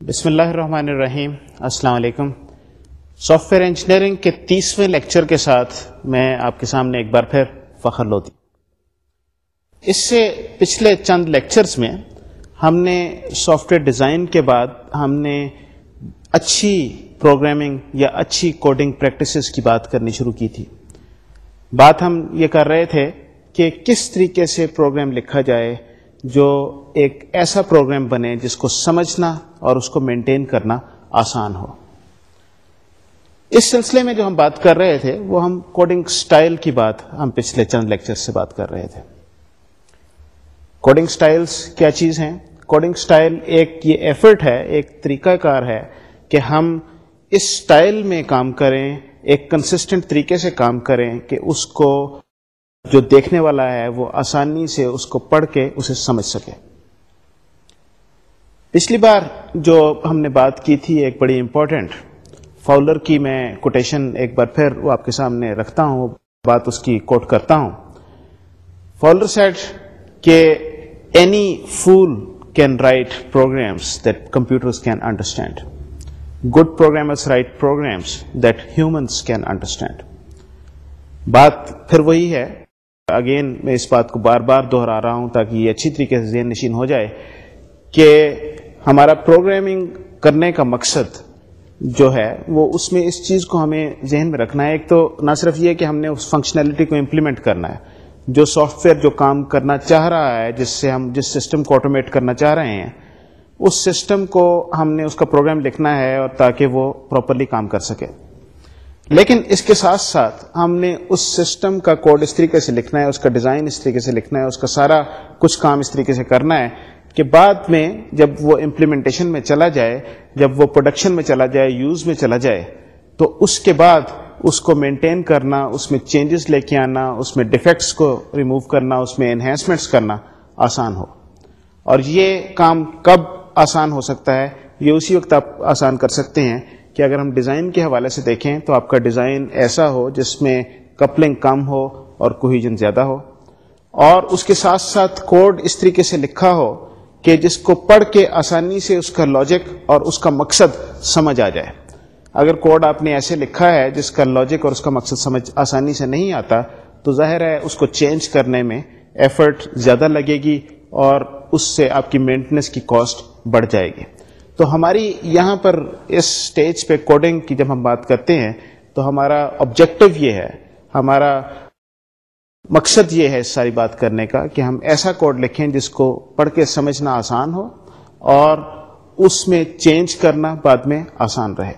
بسم اللہ الرحمن الرحیم۔ السلام علیکم۔ سافٹ ویئر انجینئرنگ کے تیسویں لیکچر کے ساتھ میں آپ کے سامنے ایک بار پھر فخر لوتی۔ اس سے پچھلے چند لیکچرز میں ہم نے سافٹ ویئر ڈیزائن کے بعد ہم نے اچھی پروگرامنگ یا اچھی کوڈنگ پریکٹسز کی بات کرنی شروع کی تھی۔ بات ہم یہ کر رہے تھے کہ کس طریقے سے پروگرام لکھا جائے جو ایک ایسا پروگرام بنے جس کو سمجھنا اور اس کو مینٹین کرنا آسان ہو۔ اس سلسلے میں جو ہم بات کر رہے تھے، وہ ہم کوڈنگ سٹائل کی بات ہم پچھلے چند لیکچر سے بات کر رہے تھے۔ کوڈنگ سٹائلز کیا چیز ہیں؟ کوڈنگ سٹائل ایک یہ ایفرٹ ہے، ایک طریقہ کار ہے کہ ہم اس سٹائل میں کام کریں، ایک کنسسٹنٹ طریقے سے کام کریں کہ اس کو جو دیکھنے والا ہے وہ آسانی سے اس کو پڑھ کے اسے سمجھ سکے۔ پچھلی بار جو ہم نے بات کی تھی ایک بڑی امپورٹنٹ فاؤلر کی میں کوٹیشن ایک بار پھر وہ آپ کے سامنے رکھتا ہوں بات اس کی کوٹ کرتا ہوں۔ فاؤلر سیٹ کہ any fool can write programs that computer can understand good programmers write programs that humans can understand بات پھر وہی ہے اگین میں اس بات کو بار بار دہرا رہا ہوں تاکہ یہ اچھی طریقے سے ذہن نشین ہو جائے کہ ہمارا پروگرامنگ کرنے کا مقصد جو ہے وہ اس میں اس چیز کو ہمیں ذہن میں رکھنا ہے۔ ایک تو نہ صرف یہ کہ ہم نے اس فنکشنلٹی کو امپلیمنٹ کرنا ہے، جو سافٹ ویئر جو کام کرنا چاہ رہا ہے، جس سے ہم، جس سسٹم کو آٹومیٹ کرنا چاہ رہے ہیں، اس سسٹم کو ہم نے اس کا پروگرام لکھنا ہے اور تاکہ وہ پراپرلی کام کر سکے۔ لیکن اس کے ساتھ ساتھ ہم نے اس سسٹم کا کوڈ اس طریقے سے لکھنا ہے، اس کا ڈیزائن اس طریقے سے لکھنا ہے، اس کا سارا کچھ کام اس طریقے سے کرنا ہے کہ بعد میں جب وہ امپلیمنٹیشن میں چلا جائے، جب وہ پروڈکشن میں چلا جائے یوز میں چلا جائے، تو اس کے بعد اس کو مینٹین کرنا، اس میں چینجز لے کے آنا، اس میں ڈیفیکٹس کو ریموو کرنا، اس میں انہینسمنٹس کرنا آسان ہو۔ اور یہ کام کب آسان ہو سکتا ہے، یہ اسی وقت آپ آسان کر سکتے ہیں کہ اگر ہم ڈیزائن کے حوالے سے دیکھیں تو آپ کا ڈیزائن ایسا ہو جس میں کپلنگ کم ہو اور کوہیجن زیادہ ہو۔ اور اس کے ساتھ ساتھ کوڈ اس طریقے سے لکھا ہو کہ جس کو پڑھ کے آسانی سے اس کا لاجک اور اس کا مقصد سمجھ آ جائے۔ اگر کوڈ آپ نے ایسے لکھا ہے جس کا لاجک اور اس کا مقصد سمجھ آسانی سے نہیں آتا، تو ظاہر ہے اس کو چینج کرنے میں ایفرٹ زیادہ لگے گی اور اس سے آپ کی مینٹننس کی کاسٹ بڑھ جائے گی۔ تو ہماری یہاں پر اس سٹیج پہ کوڈنگ کی جب ہم بات کرتے ہیں، تو ہمارا آبجیکٹو یہ ہے، ہمارا مقصد یہ ہے اس ساری بات کرنے کا کہ ہم ایسا کوڈ لکھیں جس کو پڑھ کے سمجھنا آسان ہو اور اس میں چینج کرنا بعد میں آسان رہے۔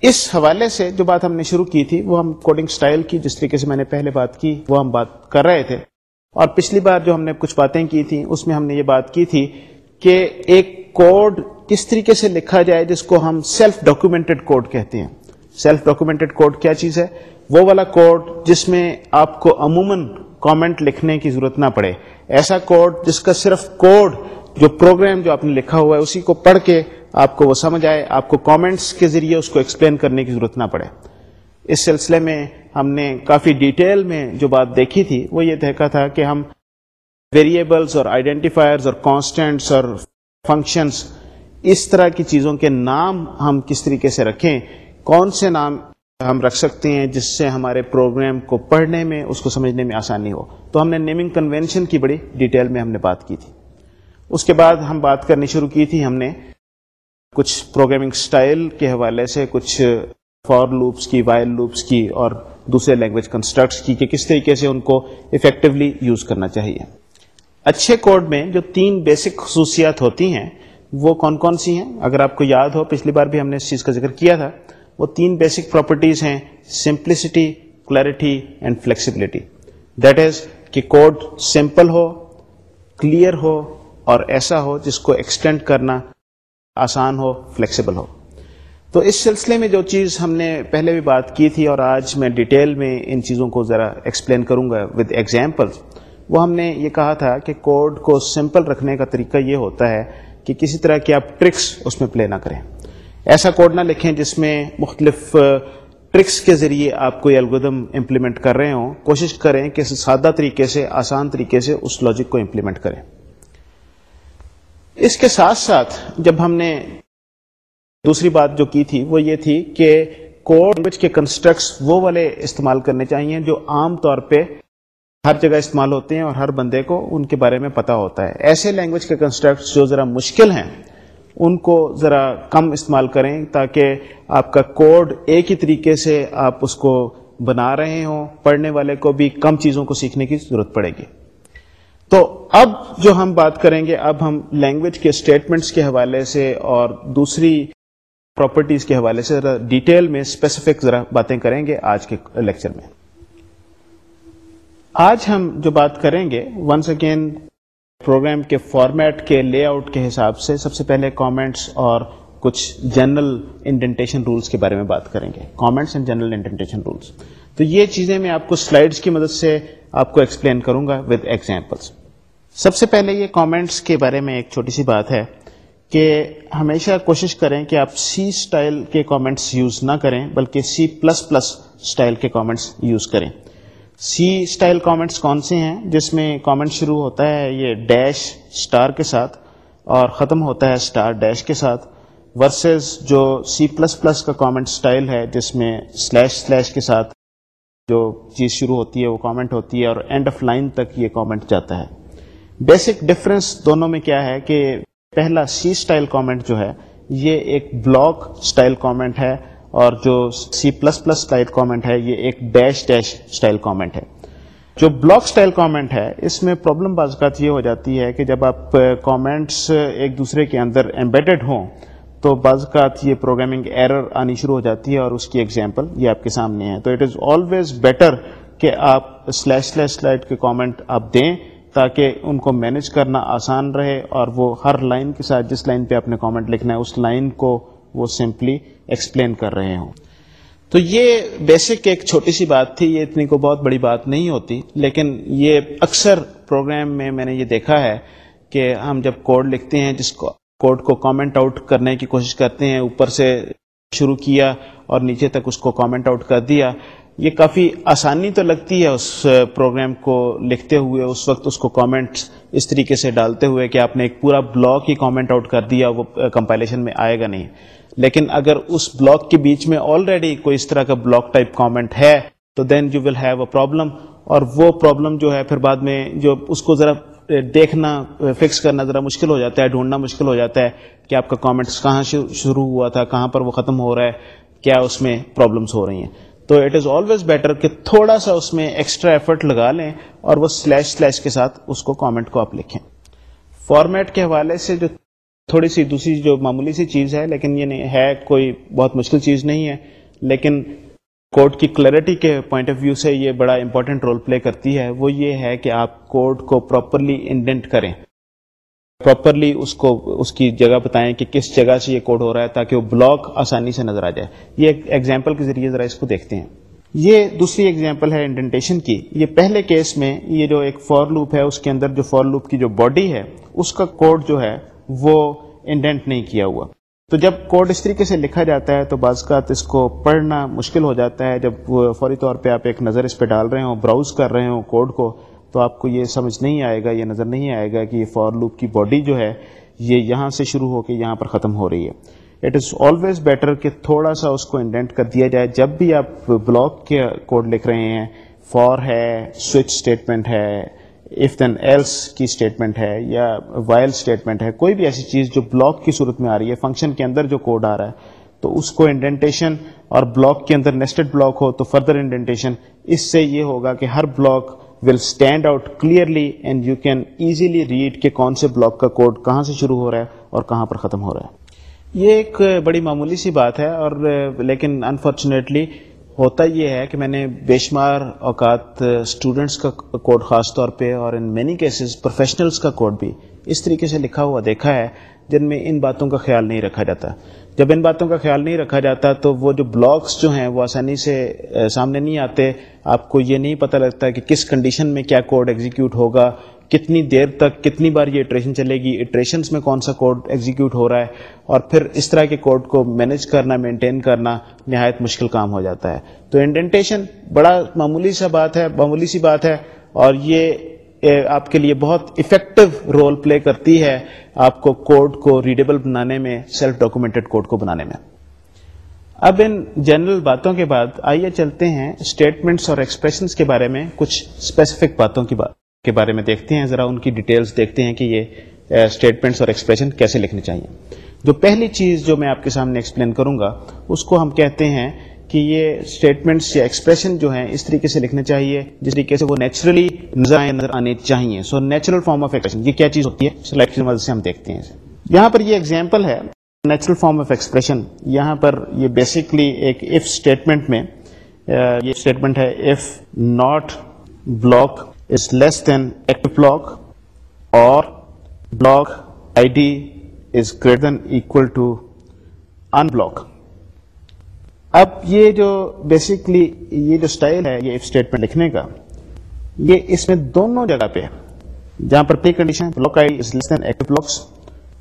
اس حوالے سے جو بات ہم نے شروع کی تھی، وہ ہم کوڈنگ سٹائل کی، جس طریقے سے میں نے پہلے بات کی، وہ ہم بات کر رہے تھے۔ اور پچھلی بار جو ہم نے کچھ باتیں کی تھیں، اس میں ہم نے یہ بات کی تھی کہ ایک کوڈ کس طریقے سے لکھا جائے جس کو ہم سیلف ڈاکومینٹڈ کوڈ کہتے ہیں۔ سیلف ڈاکومینٹڈ کوڈ کیا چیز ہے؟ وہ والا کوڈ جس میں آپ کو عموماً کامنٹ لکھنے کی ضرورت نہ پڑے۔ ایسا کوڈ جس کا صرف کوڈ جو پروگرام جو آپ نے لکھا ہوا ہے اسی کو پڑھ کے آپ کو وہ سمجھ آئے، آپ کو کامنٹس کے ذریعے اس کو ایکسپلین کرنے کی ضرورت نہ پڑے۔ اس سلسلے میں ہم نے کافی ڈیٹیل میں جو بات دیکھی تھی، وہ یہ دیکھا تھا کہ ہم ویریبلس اور آئیڈینٹیفائرز اور کانسٹینٹس اور فنکشنس اس طرح کی چیزوں کے نام ہم کس طریقے سے رکھیں؟ کون سے نام ہم رکھ سکتے ہیں جس سے ہمارے پروگرام کو پڑھنے میں، اس کو سمجھنے میں آسانی ہو؟ تو ہم نے نیمنگ کنونشن کی بڑی ڈیٹیل میں ہم نے بات کی تھی۔ اس کے بعد ہم بات کرنی شروع کی تھی، ہم نے کچھ پروگرامنگ سٹائل کے حوالے سے، کچھ فار لوپس کی وائل لوپس کی اور دوسرے لینگویج کنسٹرکٹس کی کہ کس طریقے سے ان کو افیکٹولی یوز کرنا چاہیے۔ اچھے کوڈ میں جو تین بیسک خصوصیات ہوتی ہیں، وہ کون کون سی ہیں؟ اگر آپ کو یاد ہو، پچھلی بار بھی ہم نے اس چیز کا ذکر کیا تھا، وہ تین بیسک پراپرٹیز ہیں simplicity clarity and flexibility that is کہ کوڈ سمپل ہو کلیئر ہو اور ایسا ہو جس کو ایکسٹینڈ کرنا آسان ہو فلیکسیبل ہو۔ تو اس سلسلے میں جو چیز ہم نے پہلے بھی بات کی تھی اور آج میں ڈیٹیل میں ان چیزوں کو ذرا ایکسپلین کروں گا ود ایگزامپل وہ ہم نے یہ کہا تھا کہ کوڈ کو سمپل رکھنے کا طریقہ یہ ہوتا ہے کہ کسی طرح کی آپ ٹرکس اس میں پلے نہ کریں۔ ایسا کوڈ نہ لکھیں جس میں مختلف ٹرکس کے ذریعے آپ کوئی الگودم امپلیمنٹ کر رہے ہوں۔ کوشش کریں کہ سادہ طریقے سے، آسان طریقے سے اس لاجک کو امپلیمنٹ کریں۔ اس کے ساتھ ساتھ جب ہم نے دوسری بات جو کی تھی وہ یہ تھی کہ کوڈ لینگویج کے کنسٹرکٹس وہ والے استعمال کرنے چاہیے جو عام طور پہ ہر جگہ استعمال ہوتے ہیں اور ہر بندے کو ان کے بارے میں پتا ہوتا ہے۔ ایسے لینگویج کے کنسٹرکٹس جو ذرا مشکل ہیں، ان کو ذرا کم استعمال کریں تاکہ آپ کا کوڈ ایک ہی طریقے سے آپ اس کو بنا رہے ہوں۔ پڑھنے والے کو بھی کم چیزوں کو سیکھنے کی ضرورت پڑے گی۔ تو اب جو ہم بات کریں گے، اب ہم لینگویج کے اسٹیٹمنٹس کے حوالے سے اور دوسری پراپرٹیز کے حوالے سے ذرا ڈیٹیل میں اسپیسیفک ذرا باتیں کریں گے آج کے لیکچر میں۔ آج ہم جو بات کریں گے ونس اگین پروگرام کے فارمیٹ کے لے آؤٹ کے حساب سے سب سے پہلے کامنٹس اور کچھ جنرل انڈینٹیشن رولس کے بارے میں بات کریں گے۔ Comments and general indentation rules تو یہ چیزیں میں آپ کو سلائڈس کی مدد سے آپ کو ایکسپلین کروں گا ود ایگزامپلس سب سے پہلے یہ کامنٹس کے بارے میں ایک چھوٹی سی بات ہے کہ ہمیشہ کوشش کریں کہ آپ سی اسٹائل کے کامنٹس یوز نہ کریں، بلکہ سی پلس پلس اسٹائل کے کامنٹس یوز کریں۔ سی اسٹائل کامنٹس کون سے ہیں جس میں کامنٹ شروع ہوتا ہے یہ ڈیش اسٹار کے ساتھ اور ختم ہوتا ہے اسٹار ڈیش کے ساتھ ورسز جو سی پلس پلس کا کامنٹ اسٹائل ہے جس میں سلیش سلیش کے ساتھ جو چیز شروع ہوتی ہے وہ کامنٹ ہوتی ہے اور اینڈ آف لائن تک یہ کامنٹ جاتا ہے۔ بیسک ڈفرنس دونوں میں کیا ہے کہ پہلا سی اسٹائل کامنٹ جو ہے یہ ایک بلاک اسٹائل کامنٹ ہے۔ اور جو C plus plus style comment ہے، یہ ایک ڈیش ڈیش اسٹائل کامنٹ ہے۔ جو بلاک اسٹائل کامنٹ ہے، اس میں پرابلم بعض اوقات یہ ہو جاتی ہے کہ جب آپ کامنٹس ایک دوسرے کے اندر امبیڈڈ ہوں، تو بعض اوقات یہ پروگرامنگ ایرر آنی شروع ہو جاتی ہے اور اس کی ایگزامپل یہ آپ کے سامنے ہے۔ تو اٹ از آلویز بیٹر کہ آپ سلیش سلیش سلائڈ کے کامنٹ آپ دیں تاکہ ان کو مینج کرنا آسان رہے اور وہ ہر لائن کے ساتھ جس لائن پہ آپ نے کامنٹ لکھنا ہے، اس لائن کو وہ سمپلی ایکسپلین کر رہے ہوں۔ تو یہ بیسک ایک چھوٹی سی بات تھی، یہ اتنی کو بہت بڑی بات نہیں ہوتی، لیکن یہ اکثر پروگرام میں میں نے یہ دیکھا ہے کہ ہم جب کوڈ لکھتے ہیں، جس کو کوڈ کو کامنٹ آؤٹ کرنے کی کوشش کرتے ہیں، اوپر سے شروع کیا اور نیچے تک اس کو کامنٹ آؤٹ کر دیا، یہ کافی آسانی تو لگتی ہے اس پروگرام کو لکھتے ہوئے، اس وقت اس کو کامنٹس اس طریقے سے ڈالتے ہوئے کہ آپ نے ایک پورا بلاک ہی کامنٹ آؤٹ کر دیا، وہ کمپائلیشن میں آئے گا نہیں۔ لیکن اگر اس بلاک کے بیچ میں آلریڈی کوئی اس طرح کا بلاک ٹائپ کامنٹ ہے، تو then you will have a problem اور وہ پرابلم جو ہے، پھر بعد میں جو اس کو ذرا دیکھنا فکس کرنا ذرا مشکل ہو جاتا ہے، ڈھونڈنا مشکل ہو جاتا ہے کہ آپ کا کامنٹس کہاں شروع ہوا تھا، کہاں پر وہ ختم ہو رہا ہے، کیا اس میں پرابلمس ہو رہی ہیں. تو اٹ از آلویز بیٹر کہ تھوڑا سا اس میں ایکسٹرا ایفرٹ لگا لیں اور وہ سلیش سلیش کے ساتھ اس کو کامنٹ کو آپ لکھیں. فارمیٹ کے حوالے سے جو تھوڑی سی دوسری جو معمولی سی چیز ہے، لیکن یہ نہیں ہے کوئی بہت مشکل چیز نہیں ہے، لیکن کوڈ کی کلیئرٹی کے پوائنٹ آف ویو سے یہ بڑا امپورٹنٹ رول پلے کرتی ہے۔ وہ یہ ہے کہ آپ کوڈ کو پراپرلی انڈینٹ کریں۔ پراپرلی اس کو، اس کی جگہ بتائیں کہ کس جگہ سے یہ کوڈ ہو رہا ہے تاکہ وہ بلاک آسانی سے نظر آ جائے۔ یہ ایک ایگزامپل کے ذریعے ذرا اس کو دیکھتے ہیں۔ یہ دوسری ایگزامپل ہے انڈینٹیشن کی۔ یہ پہلے کیس میں یہ جو ایک فور لوپ ہے، اس کے اندر جو فور لوپ کی جو باڈی ہے، اس کا کوڈ جو ہے وہ انڈینٹ نہیں کیا ہوا۔ تو جب کوڈ اس طریقے سے لکھا جاتا ہے تو بعض کا اس کو پڑھنا مشکل ہو جاتا ہے۔ جب فوری طور پہ آپ ایک نظر اس پہ ڈال رہے ہوں براؤز کر رہے ہوں کوڈ کو، تو آپ کو یہ سمجھ نہیں آئے گا، یہ نظر نہیں آئے گا کہ یہ فور لوپ کی باڈی جو ہے، یہ یہاں سے شروع ہو کے یہاں پر ختم ہو رہی ہے۔ اٹ از آلویز بیٹر کہ تھوڑا سا اس کو انڈینٹ کر دیا جائے۔ جب بھی آپ بلاک کے کوڈ لکھ رہے ہیں فور ہے سوئچ اسٹیٹمنٹ ہے اف دین ایلس کی اسٹیٹمنٹ ہے یا وائل اسٹیٹمنٹ ہے، کوئی بھی ایسی چیز جو بلاک کی صورت میں آ رہی ہے فنکشن کے اندر جو کوڈ آ رہا ہے، تو اس کو انڈینٹیشن اور بلاک کے اندر نیسٹڈ بلاک ہو تو فردر انڈینٹیشن اس سے یہ ہوگا کہ ہر block will stand out clearly and you can easily read کہ کون سے بلاک کا کوڈ کہاں سے شروع ہو رہا ہے اور کہاں پر ختم ہو رہا ہے۔ یہ ایک بڑی معمولی سی بات ہے اور لیکن انفارچونیٹلی ہوتا یہ ہے کہ میں نے بے شمار اوقات اسٹوڈینٹس کا کوڈ خاص طور پہ اور ان مینی کیسز پروفیشنلس کا کوڈ بھی اس طریقے سے لکھا ہوا دیکھا ہے جن میں ان باتوں کا خیال نہیں رکھا جاتا۔ جب ان باتوں کا خیال نہیں رکھا جاتا تو وہ جو بلاکس جو ہیں وہ آسانی سے سامنے نہیں آتے۔ آپ کو یہ نہیں پتہ لگتا کہ کس کنڈیشن میں کیا کوڈ ایگزیکیوٹ ہوگا۔ کتنی دیر تک کتنی بار یہ اٹریشن چلے گی اٹریشنس میں کون سا کوڈ ایگزیکیوٹ ہو رہا ہے، اور پھر اس طرح کے کوڈ کو مینج کرنا مینٹین کرنا نہایت مشکل کام ہو جاتا ہے۔ تو انڈینٹیشن بڑا معمولی سا بات ہے، معمولی سی بات ہے، اور یہ آپ کے لیے بہت افیکٹو رول پلے کرتی ہے آپ کو کوڈ کو ریڈیبل بنانے میں سیلف ڈاکومینٹڈ کوڈ کو بنانے میں۔ اب ان جنرل باتوں کے بعد آئیے چلتے ہیں اسٹیٹمنٹس اور ایکسپریشنس کے بارے میں، کچھ اسپیسیفک باتوں کی بات۔ کے بارے میں دیکھتے ہیں، ذرا ان کی ڈیٹیلز دیکھتے ہیں کہ یہ اسٹیٹمنٹس اور ایکسپریشن کیسے لکھنے چاہیے۔ جو پہلی چیز جو میں آپ کے سامنے ایکسپلین کروں گا، اس کو ہم کہتے ہیں کہ یہ اسٹیٹمنٹس یا ایکسپریشن جو ہیں، اس طریقے سے لکھنے چاہیے، جس طریقے سے وہ نیچرلی نظر نظر آنے چاہیے۔ So natural form of expression یہ کیا چیز ہوتی ہے؟ سلیکشن سے ہم دیکھتے ہیں۔ یہاں پر یہ ایگزامپل ہے نیچرل فارم آف ایکسپریشن یہاں پر یہ بیسکلی ایک اف اسٹیٹمنٹ میں یہ اسٹیٹمنٹ ہے if not block is less than act block اور block I D is greater than equal to in block اب یہ جو بیسکلی یہ جو اسٹائل ہے، یہ اسٹیٹمنٹ لکھنے کا، یہ اس میں دونوں جگہ پہ جہاں پر precondition block I is less than act blocks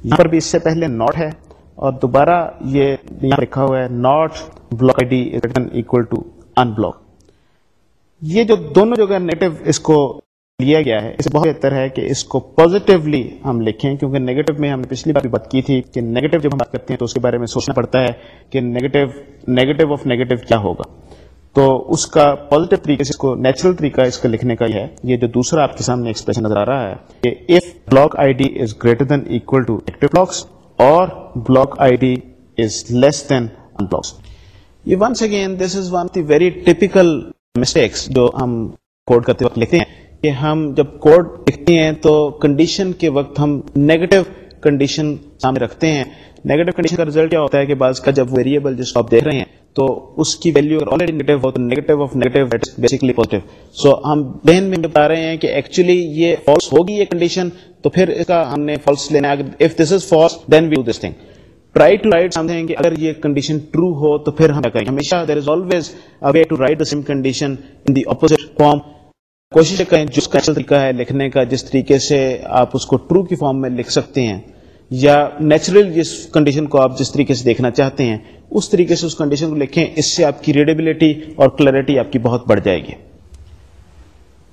یہاں پر بھی اس سے پہلے ناٹ ہے اور دوبارہ یہ یہاں لکھا ہوا ہے not block I D equal to in block یہ جو دونوں جگہ نیگیٹو اس کو لیا گیا ہے، اس بہت بہتر ہے کہ اس کو پازیٹیولی ہم لکھیں، کیونکہ نیگیٹو میں ہم نے پچھلی بار بھی بات کی تھی کہ نیگیٹو جب ہم بات کرتے ہیں تو اس کے بارے میں سوچنا پڑتا ہے کہ نیگیٹو نیگیٹو آف نیگیٹو کیا ہوگا۔ تو اس کا پازیٹو طریقے سے اس کو نیچرل طریقہ اس کا لکھنے کا یہ ہے۔ یہ جو دوسرا آپ کے سامنے ایکسپریشن نظر آ رہا ہے کہ if block I D is greater than equal to active blocks اور block I D is less than in blocks یہ once again this is one the very typical mistakes جو ہم کوڈ کرتے وقت لکھتے ہیں کہ ہم جب کوڈ لکھتے ہیں تو کنڈیشن کے وقت ہم نیگیٹو کنڈیشن سامنے رکھتے ہیں۔ نیگیٹو کنڈیشن کا ریزلٹ کیا ہوتا ہے کہ بعض کا جب ویریبل جس کو آپ دیکھ رہے ہیں تو اس کی ویلو اگر آلریڈی نیگیٹو ہو تو negative of negative basically positive so ہم بہن میں بتا رہے ہیں کہ ایکچولی یہ فالس ہوگی یہ کنڈیشن تو پھر اس کا ہم نے فالس لینا ہے۔ If this is false then we do this thing try to write something اگر یہ کنڈیشن ٹرو ہو تو پھر ہم کیا کریں ہمیشہ there is always way to write the same condition in the opposite form کوشش کریں جو طریقہ ہے لکھنے کا جس طریقے سے آپ اس کو ٹرو کی فارم میں لکھ سکتے ہیں یا نیچرل جس کنڈیشن کو آپ جس طریقے سے دیکھنا چاہتے ہیں اس طریقے سے اس کنڈیشن کو لکھیں اس سے آپ کی ریڈیبلٹی اور کلیئرٹی آپ کی بہت بڑھ جائے گی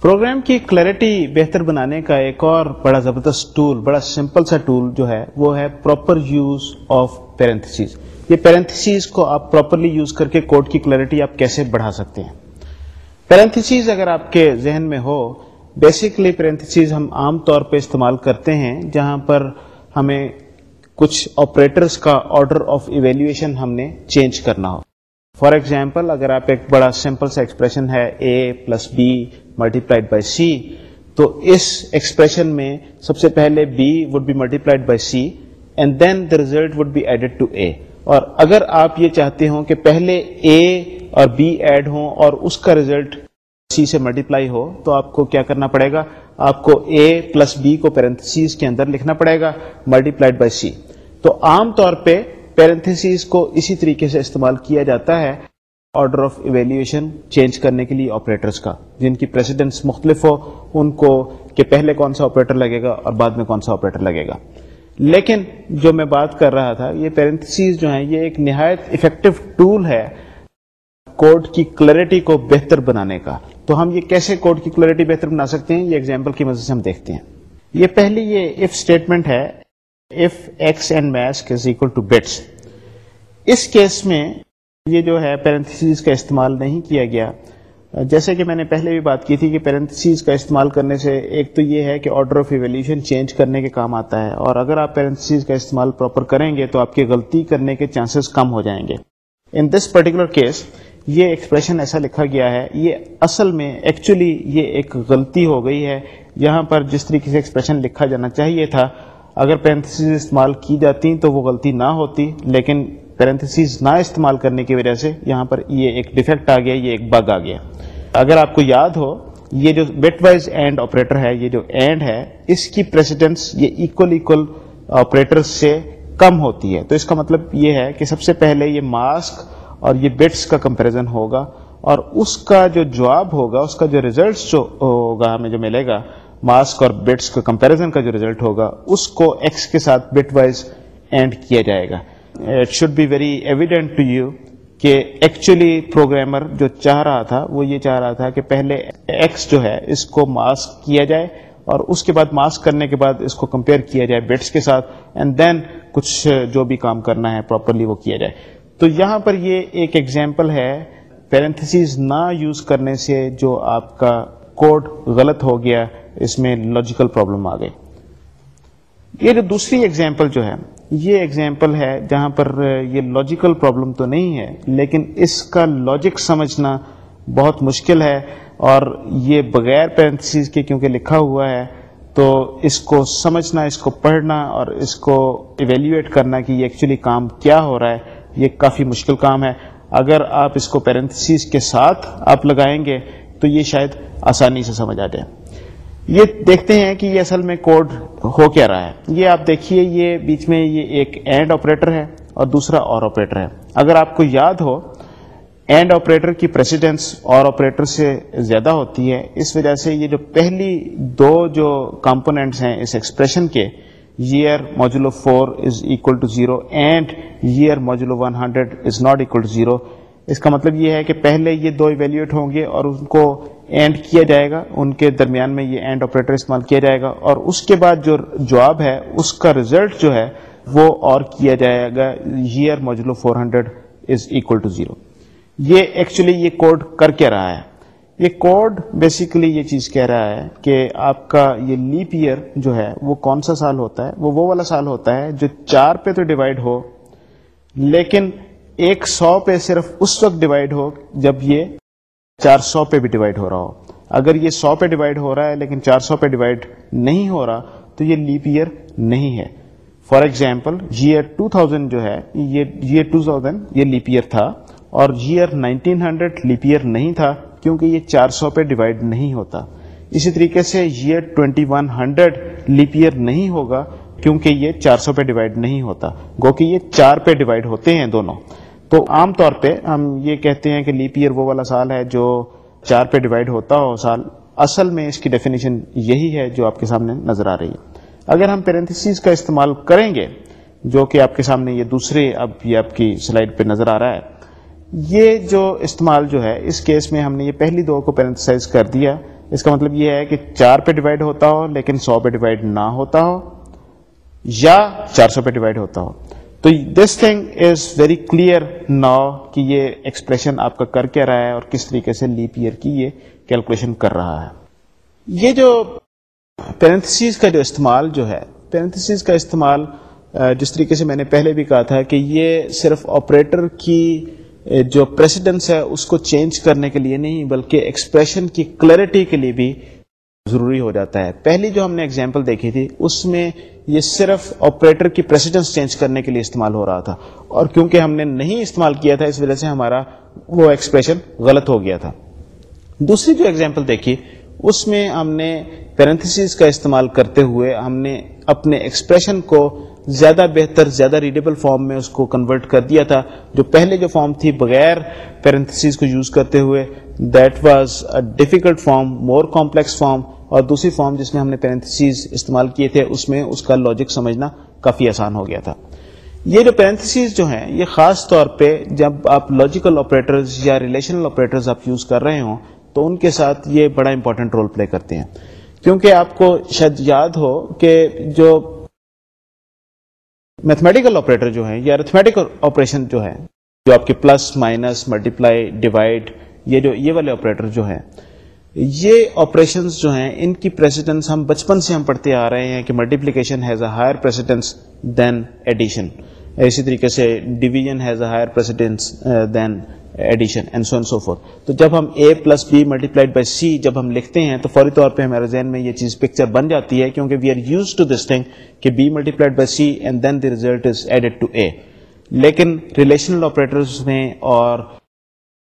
پروگرام کی کلیئرٹی بہتر بنانے کا ایک اور بڑا زبردست ٹول، بڑا سمپل سا ٹول جو ہے، وہ ہے پراپر یوز آف پیرنتھس یہ پیرنتھس کو آپ پراپرلی یوز کر کے کوڈ کی کلیئرٹی آپ کیسے بڑھا سکتے ہیں؟ پیرنتھسیز اگر آپ کے ذہن میں ہو بیسکلی پیرنتھسیز ہم عام طور پہ استعمال کرتے ہیں، جہاں پر ہمیں کچھ آپریٹرس کا آرڈر آف ایویلویشن ہم نے چینج کرنا ہو۔ فار ایگزامپل اگر آپ ایک بڑا سمپل سا ایکسپریشن ہے A plus B multiplied by C تو اس ایکسپریشن میں سب سے پہلے B would be multiplied by C and then the result would be added to A اور اگر آپ یہ چاہتے ہوں کہ پہلے اے اور بی ایڈ ہوں اور اس کا ریزلٹ سی سے ملٹیپلائی ہو، تو آپ کو کیا کرنا پڑے گا؟ آپ کو اے پلس بی کو پیرنتھسیز کے اندر لکھنا پڑے گا ملٹی پلائڈ بائی سی تو عام طور پہ پیرنتھسیز کو اسی طریقے سے استعمال کیا جاتا ہے آرڈر آف ایویلویشن چینج کرنے کے لیے آپریٹرس کا، جن کی پریسیڈنس مختلف ہو، ان کو کہ پہلے کون سا آپریٹر لگے گا اور بعد میں کون سا آپریٹر لگے گا۔ لیکن جو میں بات کر رہا تھا، یہ پیرنتھسیز جو ہیں، یہ ایک نہایت افیکٹو ٹول ہے کوڈ کی کلیئرٹی کو بہتر بنانے کا۔ تو ہم یہ کیسے کوڈ کی کلیئرٹی بہتر بنا سکتے ہیں؟ یہ ایگزامپل کی مدد سے ہم دیکھتے ہیں۔ یہ پہلی یہ اف اسٹیٹمنٹ ہے if X and mask is equal to bits us case میں یہ جو ہے پیرنتھس کا استعمال نہیں کیا گیا۔ جیسے کہ میں نے پہلے بھی بات کی تھی کہ پیرنتھس کا استعمال کرنے سے ایک تو یہ ہے کہ آرڈر آف ایویلیوشن چینج کرنے کے کام آتا ہے اور اگر آپ پیرنتھس کا استعمال پراپر کریں گے تو آپ کی غلطی کرنے کے چانسز کم ہو جائیں گے۔ ان دس پرٹیکولر کیس یہ ایکسپریشن ایسا لکھا گیا ہے، یہ اصل میں ایکچولی یہ ایک غلطی ہو گئی ہے۔ یہاں پر جس طریقے سے ایکسپریشن لکھا جانا چاہیے تھا، اگر پینتھس استعمال کی جاتی تو وہ غلطی نہ ہوتی، لیکن پینتھس نہ استعمال کرنے کی وجہ سے یہاں پر یہ ایک ڈیفیکٹ آ گیا، یہ ایک بگ آ گیا۔ اگر آپ کو یاد ہو، یہ جو بیٹ وائز اینڈ آپریٹر ہے، یہ جو اینڈ ہے، اس کی پریسیڈنس یہ اکول اکول آپریٹر سے کم ہوتی ہے۔ تو اس کا مطلب یہ ہے کہ سب سے پہلے یہ ماسک اور یہ بٹس کا کمپیریزن ہوگا اور اس کا جو جواب ہوگا، اس کا جو ریزلٹس جو ہوگا، ہمیں جو ملے گا ماسک اور بٹس کا کمپیریزن کا جو ریزلٹ ہوگا، اس کو ایکس کے ساتھ بٹ وائز اینڈ کیا جائے گا۔ It should be very evident to you کہ ایکچولی پروگرامر جو چاہ رہا تھا، وہ یہ چاہ رہا تھا کہ پہلے ایکس جو ہے، اس کو ماسک کیا جائے اور اس کے بعد ماسک کرنے کے بعد اس کو کمپیئر کیا جائے بٹس کے ساتھ اینڈ دین کچھ جو بھی کام کرنا ہے پراپرلی وہ کیا جائے۔ تو یہاں پر یہ ایک ایگزامپل ہے پیرنتھس نہ یوز کرنے سے جو آپ کا کوڈ غلط ہو گیا، اس میں لاجیکل پرابلم آ گئی یہ جو دوسری ایگزامپل جو ہے، یہ ایگزامپل ہے جہاں پر یہ لاجیکل پرابلم تو نہیں ہے، لیکن اس کا لاجک سمجھنا بہت مشکل ہے اور یہ بغیر پینتھس کے کیونکہ لکھا ہوا ہے، تو اس کو سمجھنا، اس کو پڑھنا اور اس کو ایویلیویٹ کرنا کہ یہ ایکچولی کام کیا ہو رہا ہے، یہ کافی مشکل کام ہے۔ اگر آپ اس کو پیرنتھسیز کے ساتھ آپ لگائیں گے تو یہ شاید آسانی سے سمجھ آ جائے۔ یہ دیکھتے ہیں کہ یہ اصل میں کوڈ ہو کیا رہا ہے۔ یہ آپ دیکھیے، یہ بیچ میں یہ ایک اینڈ آپریٹر ہے اور دوسرا اور آپریٹر ہے۔ اگر آپ کو یاد ہو، اینڈ آپریٹر کی پریسیڈنس اور آپریٹر سے زیادہ ہوتی ہے۔ اس وجہ سے یہ جو پہلی دو جو کمپونیٹس ہیں اس ایکسپریشن کے، year modulo 4 is equal to 0 and year modulo 100 is not equal to 0 اس کا مطلب یہ ہے کہ پہلے یہ دو ایویلیویٹ ہوں گے اور ان کو اینڈ کیا جائے گا، ان کے درمیان میں یہ اینڈ آپریٹر استعمال کیا جائے گا اور اس کے بعد جو جواب ہے، اس کا ریزلٹ جو ہے، وہ اور کیا جائے گا۔ Year modulo four hundred is equal to zero یہ ایکچولی یہ کوڈ کر کے رہا ہے۔ یہ کوڈ بیسیکلی یہ چیز کہہ رہا ہے کہ آپ کا یہ لیپ ایئر جو ہے، وہ کون سا سال ہوتا ہے؟ وہ وہ والا سال ہوتا ہے جو چار پہ تو ڈیوائڈ ہو، لیکن ایک سو پہ صرف اس وقت ڈیوائڈ ہو جب یہ چار سو پہ بھی ڈیوائڈ ہو رہا ہو۔ اگر یہ سو پہ ڈیوائڈ ہو رہا ہے لیکن چار سو پہ ڈیوائڈ نہیں ہو رہا تو یہ لیپ ایئر نہیں ہے۔ For example year two thousand جو ہے، یہ ٹو تھاؤزینڈ یہ لیپ ایئر تھا اور year nineteen hundred leap year نہیں تھا کیونکہ یہ چار سو پہ ڈیوائڈ نہیں ہوتا۔ اسی طریقے سے year twenty one hundred leap year نہیں ہوگا کیونکہ یہ چار سو پہ ڈیوائڈ نہیں ہوتا۔ گو کہ یہ چار پہ ڈیوائڈ ہوتے ہیں دونوں۔ تو عام طور پہ ہم یہ کہتے ہیں کہ لیپ ایئر وہ والا سال ہے جو چار پہ ڈیوائڈ ہوتا ہو سال، اصل میں اس کی ڈیفینیشن یہی ہے جو آپ کے سامنے نظر آ رہی ہے۔ اگر ہم پیرنتھس کا استعمال کریں گے، جو کہ آپ کے سامنے یہ دوسرے اب یہ آپ کی سلائڈ پہ نظر آ رہا ہے، یہ جو استعمال جو ہے، اس کیس میں ہم نے یہ پہلی دو کو پیرنتھسائز کر دیا۔ اس کا مطلب یہ ہے کہ چار پہ ڈیوائڈ ہوتا ہو، لیکن سو پہ ڈیوائڈ نہ ہوتا ہو، یا چار سو پہ ڈیوائڈ ہوتا ہو۔ تو this thing is very clear now کہ یہ ایکسپریشن آپ کا کر کے رہا ہے اور کس طریقے سے لیپ ایئر کی یہ کیلکولیشن کر رہا ہے۔ یہ جو پیرنتھسیز کا جو استعمال جو ہے پیرنتھسیز کا استعمال جس طریقے سے میں نے پہلے بھی کہا تھا کہ یہ صرف آپریٹر کی جو پریسیڈنس ہے، اس کو چینج کرنے کے لیے نہیں، بلکہ ایکسپریشن کی کلیئرٹی کے لیے بھی ضروری ہو جاتا ہے۔ پہلی جو ہم نے اگزامپل دیکھی تھی، اس میں یہ صرف آپریٹر کی پریسیڈنس چینج کرنے کے لیے استعمال ہو رہا تھا۔ اور کیونکہ ہم نے نہیں استعمال کیا تھا، اس وجہ سے ہمارا وہ ایکسپریشن غلط ہو گیا تھا۔ دوسری جو ایگزامپل دیکھی، اس میں ہم نے پیرنتھس کا استعمال کرتے ہوئے ہم نے اپنے ایکسپریشن کو زیادہ بہتر، زیادہ ریڈیبل فارم میں اس کو کنورٹ کر دیا تھا۔ جو پہلے جو فارم تھی، بغیر پیرنتھس کو یوز کرتے ہوئے that was a difficult form more complex form اور دوسری فارم جس میں ہم نے پیرنتھس استعمال کیے تھے، اس میں اس کا لاجک سمجھنا کافی آسان ہو گیا تھا۔ یہ جو پیرنتھس جو ہیں، یہ خاص طور پہ جب آپ لاجیکل آپریٹرز یا ریلیشنل آپریٹرز آپ یوز کر رہے ہوں، تو ان کے ساتھ یہ بڑا امپورٹنٹ رول پلے کرتے ہیں۔ کیونکہ آپ کو شاید یاد ہو کہ جو میتھمیٹیکل آپریٹر جو ہیں یا ارتھمیٹیکل آپریشن جو ہے جو آپ کے پلس مائنس ملٹیپلائی ڈیوائڈ یہ جو یہ والے آپریٹر جو ہیں یہ آپریشنس جو ہیں، ان کی پریسیڈنس ہم بچپن سے ہم پڑھتے آ رہے ہیں کہ multiplication has a higher precedence than addition اسی طریقے سے division has a higher precedence than addition and so and so forth تو جب ہم A plus B multiplied by C جب ہم لکھتے ہیں، تو فوری طور پہ ہمارے ذہن میں یہ چیز پکچر بن جاتی ہے، کیونکہ we are use to this thing کہ B multiplied by C and then the result is added to A لیکن ریلیشنل آپریٹرز میں اور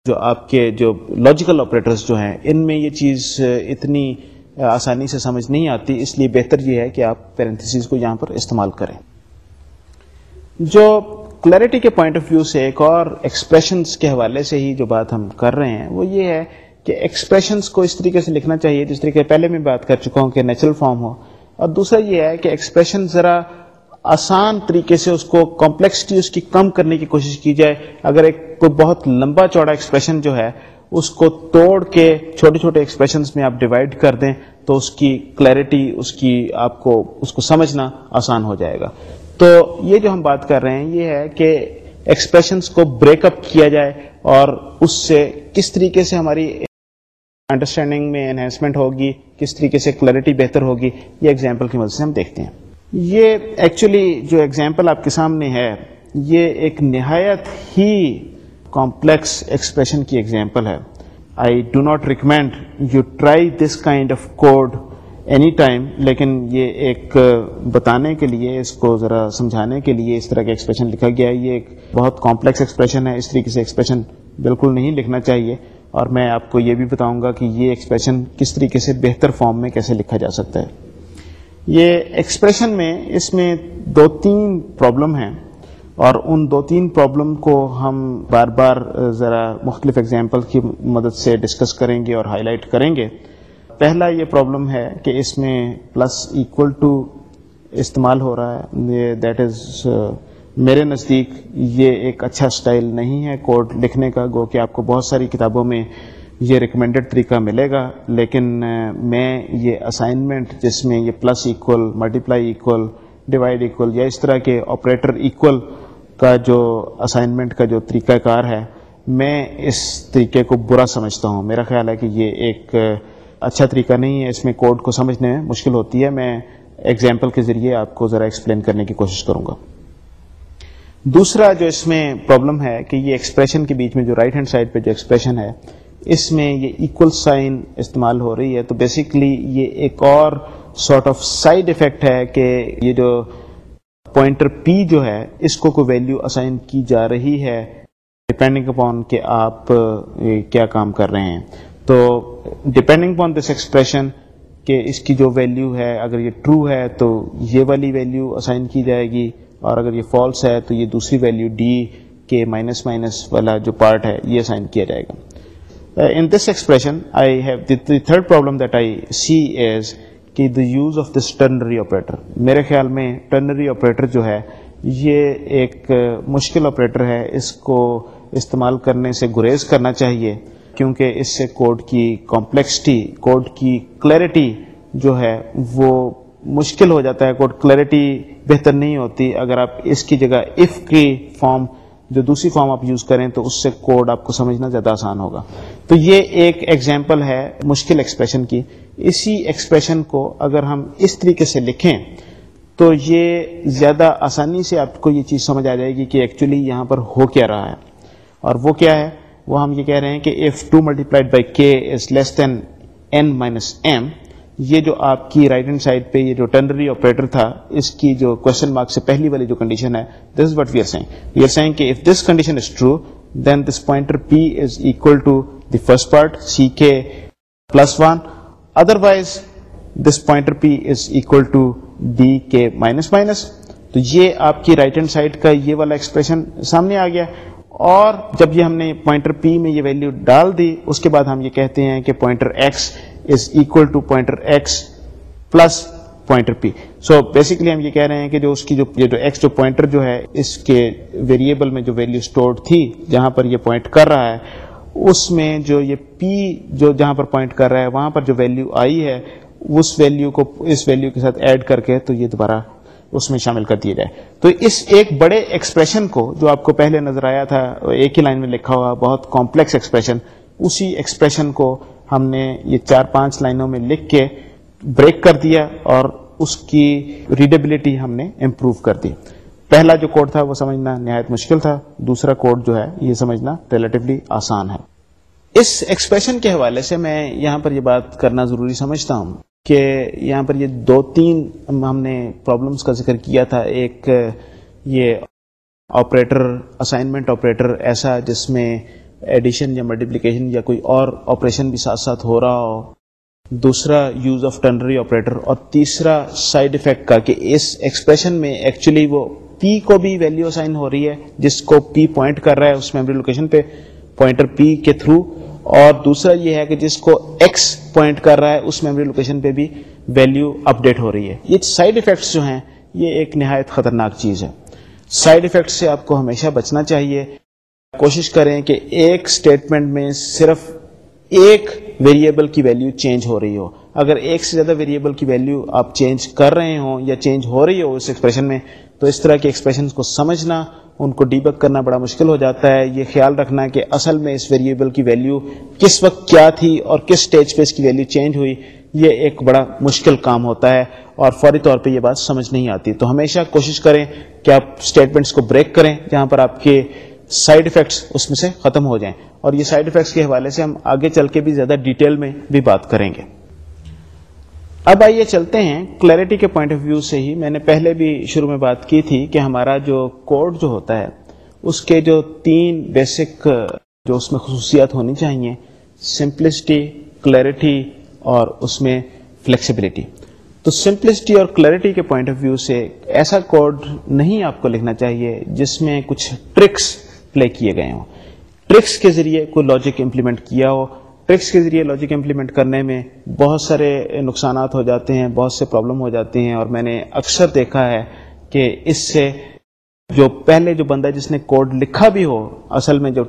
جو آپ کے جو لاجیکل آپریٹرز جو ہیں، ان میں یہ چیز اتنی آسانی سے سمجھ نہیں آتی، اس لیے بہتر یہ ہے کہ آپ پیرنتھس کو یہاں پر استعمال کریں۔ جو کلیئرٹی کے پوائنٹ آف ویو سے ایک اور ایکسپریشنس کے حوالے سے ہی جو بات ہم کر رہے ہیں، وہ یہ ہے کہ ایکسپریشنس کو اس طریقے سے لکھنا چاہیے جس طریقے پہلے میں بات کر چکا ہوں کہ نیچرل فارم ہو۔ اور دوسرا یہ ہے کہ ایکسپریشن ذرا آسان طریقے سے اس کو کمپلیکسٹی اس کی کم کرنے کی کوشش کی جائے۔ اگر ایک کوئی بہت لمبا چوڑا ایکسپریشن جو ہے، اس کو توڑ کے چھوٹے چھوٹے ایکسپریشنس میں آپ ڈیوائڈ کر دیں تو اس کی کلیئرٹی اس کی آپ کو، اس کو سمجھنا آسان ہو جائے گا۔ تو یہ جو ہم بات کر رہے ہیں، یہ ہے کہ ایکسپریشنس کو بریک اپ کیا جائے اور اس سے کس طریقے سے ہماری انڈرسٹینڈنگ میں انہینسمنٹ ہوگی، کس طریقے سے کلیئرٹی بہتر ہوگی، یہ ایگزامپل کی مدد سے ہم دیکھتے ہیں۔ یہ ایکچولی جو ایگزامپل آپ کے سامنے ہے، یہ ایک نہایت ہی کمپلیکس ایکسپریشن کی ایگزامپل ہے۔ I do not recommend you try this kind of code any time لیکن یہ ایک بتانے کے لیے، اس کو ذرا سمجھانے کے لیے اس طرح کا ایکسپریشن لکھا گیا ہے۔ یہ ایک بہت کمپلیکس ایکسپریشن ہے، اس طریقے سے ایکسپریشن بالکل نہیں لکھنا چاہیے۔ اور میں آپ کو یہ بھی بتاؤں گا کہ یہ ایکسپریشن کس طریقے سے بہتر فارم میں کیسے لکھا جا سکتا ہے۔ یہ ایکسپریشن میں اس میں دو تین پرابلم ہیں۔ اور ان دو تین پرابلم کو ہم بار بار ذرا مختلف ایگزامپل کی مدد سے ڈسکس کریں گے اور ہائی لائٹ کریں گے۔ پہلا یہ پرابلم ہے کہ اس میں پلس ایکول ٹو استعمال ہو رہا ہے۔ دیٹ از میرے نزدیک یہ ایک اچھا سٹائل نہیں ہے کوڈ لکھنے کا، گو کہ آپ کو بہت ساری کتابوں میں یہ ریکمینڈڈ طریقہ ملے گا۔ لیکن میں یہ اسائنمنٹ جس میں یہ plus equal multiply equal divide equal یا اس طرح کے آپریٹر ایکول کا جو اسائنمنٹ کا جو طریقہ کار ہے، میں اس طریقے کو برا سمجھتا ہوں۔ میرا خیال ہے کہ یہ ایک اچھا طریقہ نہیں ہے۔ اس میں کوڈ کو سمجھنے میں مشکل ہوتی ہے۔ میں ایگزامپل کے ذریعے آپ کو ذرا ایکسپلین کرنے کی کوشش کروں گا۔ دوسرا جو اس میں پرابلم ہے کہ یہ ایکسپریشن کے بیچ میں جو رائٹ ہینڈ سائڈ پہ جو ایکسپریشن ہے، اس میں یہ ایکول سائن استعمال ہو رہی ہے۔ تو بیسکلی یہ ایک اور سارٹ آف سائڈ افیکٹ ہے کہ یہ جو پوائنٹر پی جو ہے، اس کو کوئی ویلیو اسائن کی جا رہی ہے ڈپینڈنگ اپون کہ آپ کیا کام کر رہے ہیں۔ تو ڈپینڈنگ پون دس ایکسپریشن کہ اس کی جو ویلیو ہے، اگر یہ ٹرو ہے تو یہ والی ویلیو اسائن کی جائے گی، اور اگر یہ فالس ہے تو یہ دوسری value D K minus minus والا جو پارٹ ہے، یہ اسائن کیا جائے گا۔ In this expression I have the third problem that I see is کہ the use of this ternary operator میرے خیال میں ٹرنری آپریٹر جو ہے، یہ ایک مشکل آپریٹر ہے۔ اس کو استعمال کرنے سے گریز کرنا چاہیے، کیونکہ اس سے کوڈ کی کمپلیکسٹی کوڈ کی کلیئرٹی جو ہے، وہ مشکل ہو جاتا ہے۔ کوڈ کلیئرٹی بہتر نہیں ہوتی۔ اگر آپ اس کی جگہ اف کی فارم جو دوسری فارم آپ یوز کریں تو اس سے کوڈ آپ کو سمجھنا زیادہ آسان ہوگا۔ تو یہ ایک ایگزامپل ہے مشکل ایکسپریشن کی۔ اسی ایکسپریشن کو اگر ہم اس طریقے سے لکھیں تو یہ زیادہ آسانی سے آپ کو یہ چیز سمجھ آ جائے گی کہ ایکچولی یہاں پر ہو کیا رہا ہے۔ اور وہ کیا ہے؟ وہ ہم یہ کہہ رہے ہیں کہ if two multiplied by K is less than N minus M یہ جو آپ کی رائٹ ہینڈ سائڈ پہ یہ جو ٹرنری آپریٹر تھا، اس کی جو کوشچن مارک سے پہلی والی جو کنڈیشن ہے this is what we are saying we are saying کہ if this condition is true then this pointer P is equal to the first part C K plus one otherwise this pointer P is equal to D K minus minus تو یہ آپ کی right hand side کا یہ والا expression سامنے آ گیا۔ اور جب یہ ہم نے پوائنٹر پی میں یہ ویلو ڈال دی، اس کے بعد ہم یہ کہتے ہیں کہ pointer X is equal to pointer X plus pointer P so basically ہم یہ کہہ رہے ہیں کہ جو اس کی جو جو ایکس جو پوائنٹر جو ہے، اس کے ویریبل میں جو ویلو اسٹورڈ تھی، جہاں پر یہ پوائنٹ کر رہا ہے، اس میں جو یہ پی جو جہاں پر پوائنٹ کر رہا ہے، وہاں پر جو ویلو آئی ہے، اس ویلو کو اس ویلو کے ساتھ ایڈ کر کے تو یہ دوبارہ اس میں شامل کر دیا جائے۔ تو اس ایک بڑے ایکسپریشن کو جو آپ کو پہلے نظر آیا تھا، ایک ہی لائن میں لکھا ہوا، بہت کمپلیکس ایکسپریشن اسی ایکسپریشن کو ہم نے یہ چار پانچ لائنوں میں لکھ کے بریک کر دیا اور اس کی ریڈیبلٹی ہم نے امپروو کر دی۔ پہلا جو کوڈ تھا وہ سمجھنا نہایت مشکل تھا، دوسرا کوڈ جو ہے یہ سمجھنا ریلیٹیولی آسان ہے۔ اس ایکسپریشن کے حوالے سے میں یہاں پر یہ بات کرنا ضروری سمجھتا ہوں کہ یہاں پر یہ دو تین ہم نے پرابلمس کا ذکر کیا تھا۔ ایک یہ آپریٹر اسائنمنٹ آپریٹر ایسا جس میں ایڈیشن یا ملٹیپلیکیشن یا کوئی اور آپریشن بھی ساتھ ساتھ ہو رہا ہو، دوسرا یوز آف ٹرنری آپریٹر اور تیسرا سائڈ افیکٹ کا کہ اس ایکسپریشن میں ایکچولی وہ پی کو بھی ویلیو اسائن ہو رہی ہے، جس کو پی پوائنٹ کر رہا ہے اس میموری لوکیشن پہ پوائنٹر پی کے تھرو اور دوسرا یہ ہے کہ جس کو ایکس پوائنٹ کر رہا ہے اس میموری لوکیشن پہ بھی ویلیو اپ ڈیٹ ہو رہی ہے۔ یہ سائڈ افیکٹس جو ہیں، یہ ایک نہایت خطرناک چیز ہے۔ سائڈ افیکٹ سے آپ کو ہمیشہ بچنا چاہیے۔ کوشش کریں کہ ایک اسٹیٹمنٹ میں صرف ایک ویریبل کی ویلیو چینج ہو رہی ہو۔ اگر ایک سے زیادہ ویریبل کی ویلیو آپ چینج کر رہے ہوں یا چینج ہو رہی ہو اس ایکسپریشن میں، تو اس طرح کے ایکسپریشن کو سمجھنا، ان کو ڈیبک کرنا بڑا مشکل ہو جاتا ہے۔ یہ خیال رکھنا کہ اصل میں اس ویریبل کی ویلیو کس وقت کیا تھی اور کس اسٹیج پہ اس کی ویلیو چینج ہوئی، یہ ایک بڑا مشکل کام ہوتا ہے۔ اور فوری طور پہ یہ بات سمجھ نہیں آتی۔ تو ہمیشہ کوشش کریں کہ آپ اسٹیٹمنٹس کو بریک کریں۔ جہاں پر آپ کے سائڈ افیکٹس اس میں سے ختم ہو جائیں۔ اور یہ سائڈ افیکٹس کے حوالے سے ہم آگے چل کے بھی زیادہ ڈیٹیل میں بھی بات کریں گے۔ اب آئیے چلتے ہیں کلیئرٹی کے پوائنٹ آف ویو سے ہی۔ میں نے پہلے بھی شروع میں بات کی تھی کہ ہمارا جو کوڈ جو ہوتا ہے، اس کے جو تین بیسک، جو اس میں خصوصیات ہونی چاہیے، سمپلسٹی کلیئرٹی اور اس میں فلیکسیبلٹی۔ تو سمپلسٹی اور کلیئرٹی کے پوائنٹ آف ویو سے ایسا کوڈ نہیں آپ کو لکھنا چاہیے جس میں کچھ ٹرکس پلے کیے گئے ہوں۔ ٹرکس کے ذریعے کوئی لاجک امپلیمنٹ کیا ہو ٹرکس کے ذریعے لاجک امپلیمنٹ کرنے میں بہت سارے نقصانات ہو جاتے ہیں، بہت سے پرابلم ہو جاتے ہیں اور میں نے اکثر دیکھا ہے کہ اس سے جو پہلے جو بندہ جس نے کوڈ لکھا بھی ہو، اصل میں جو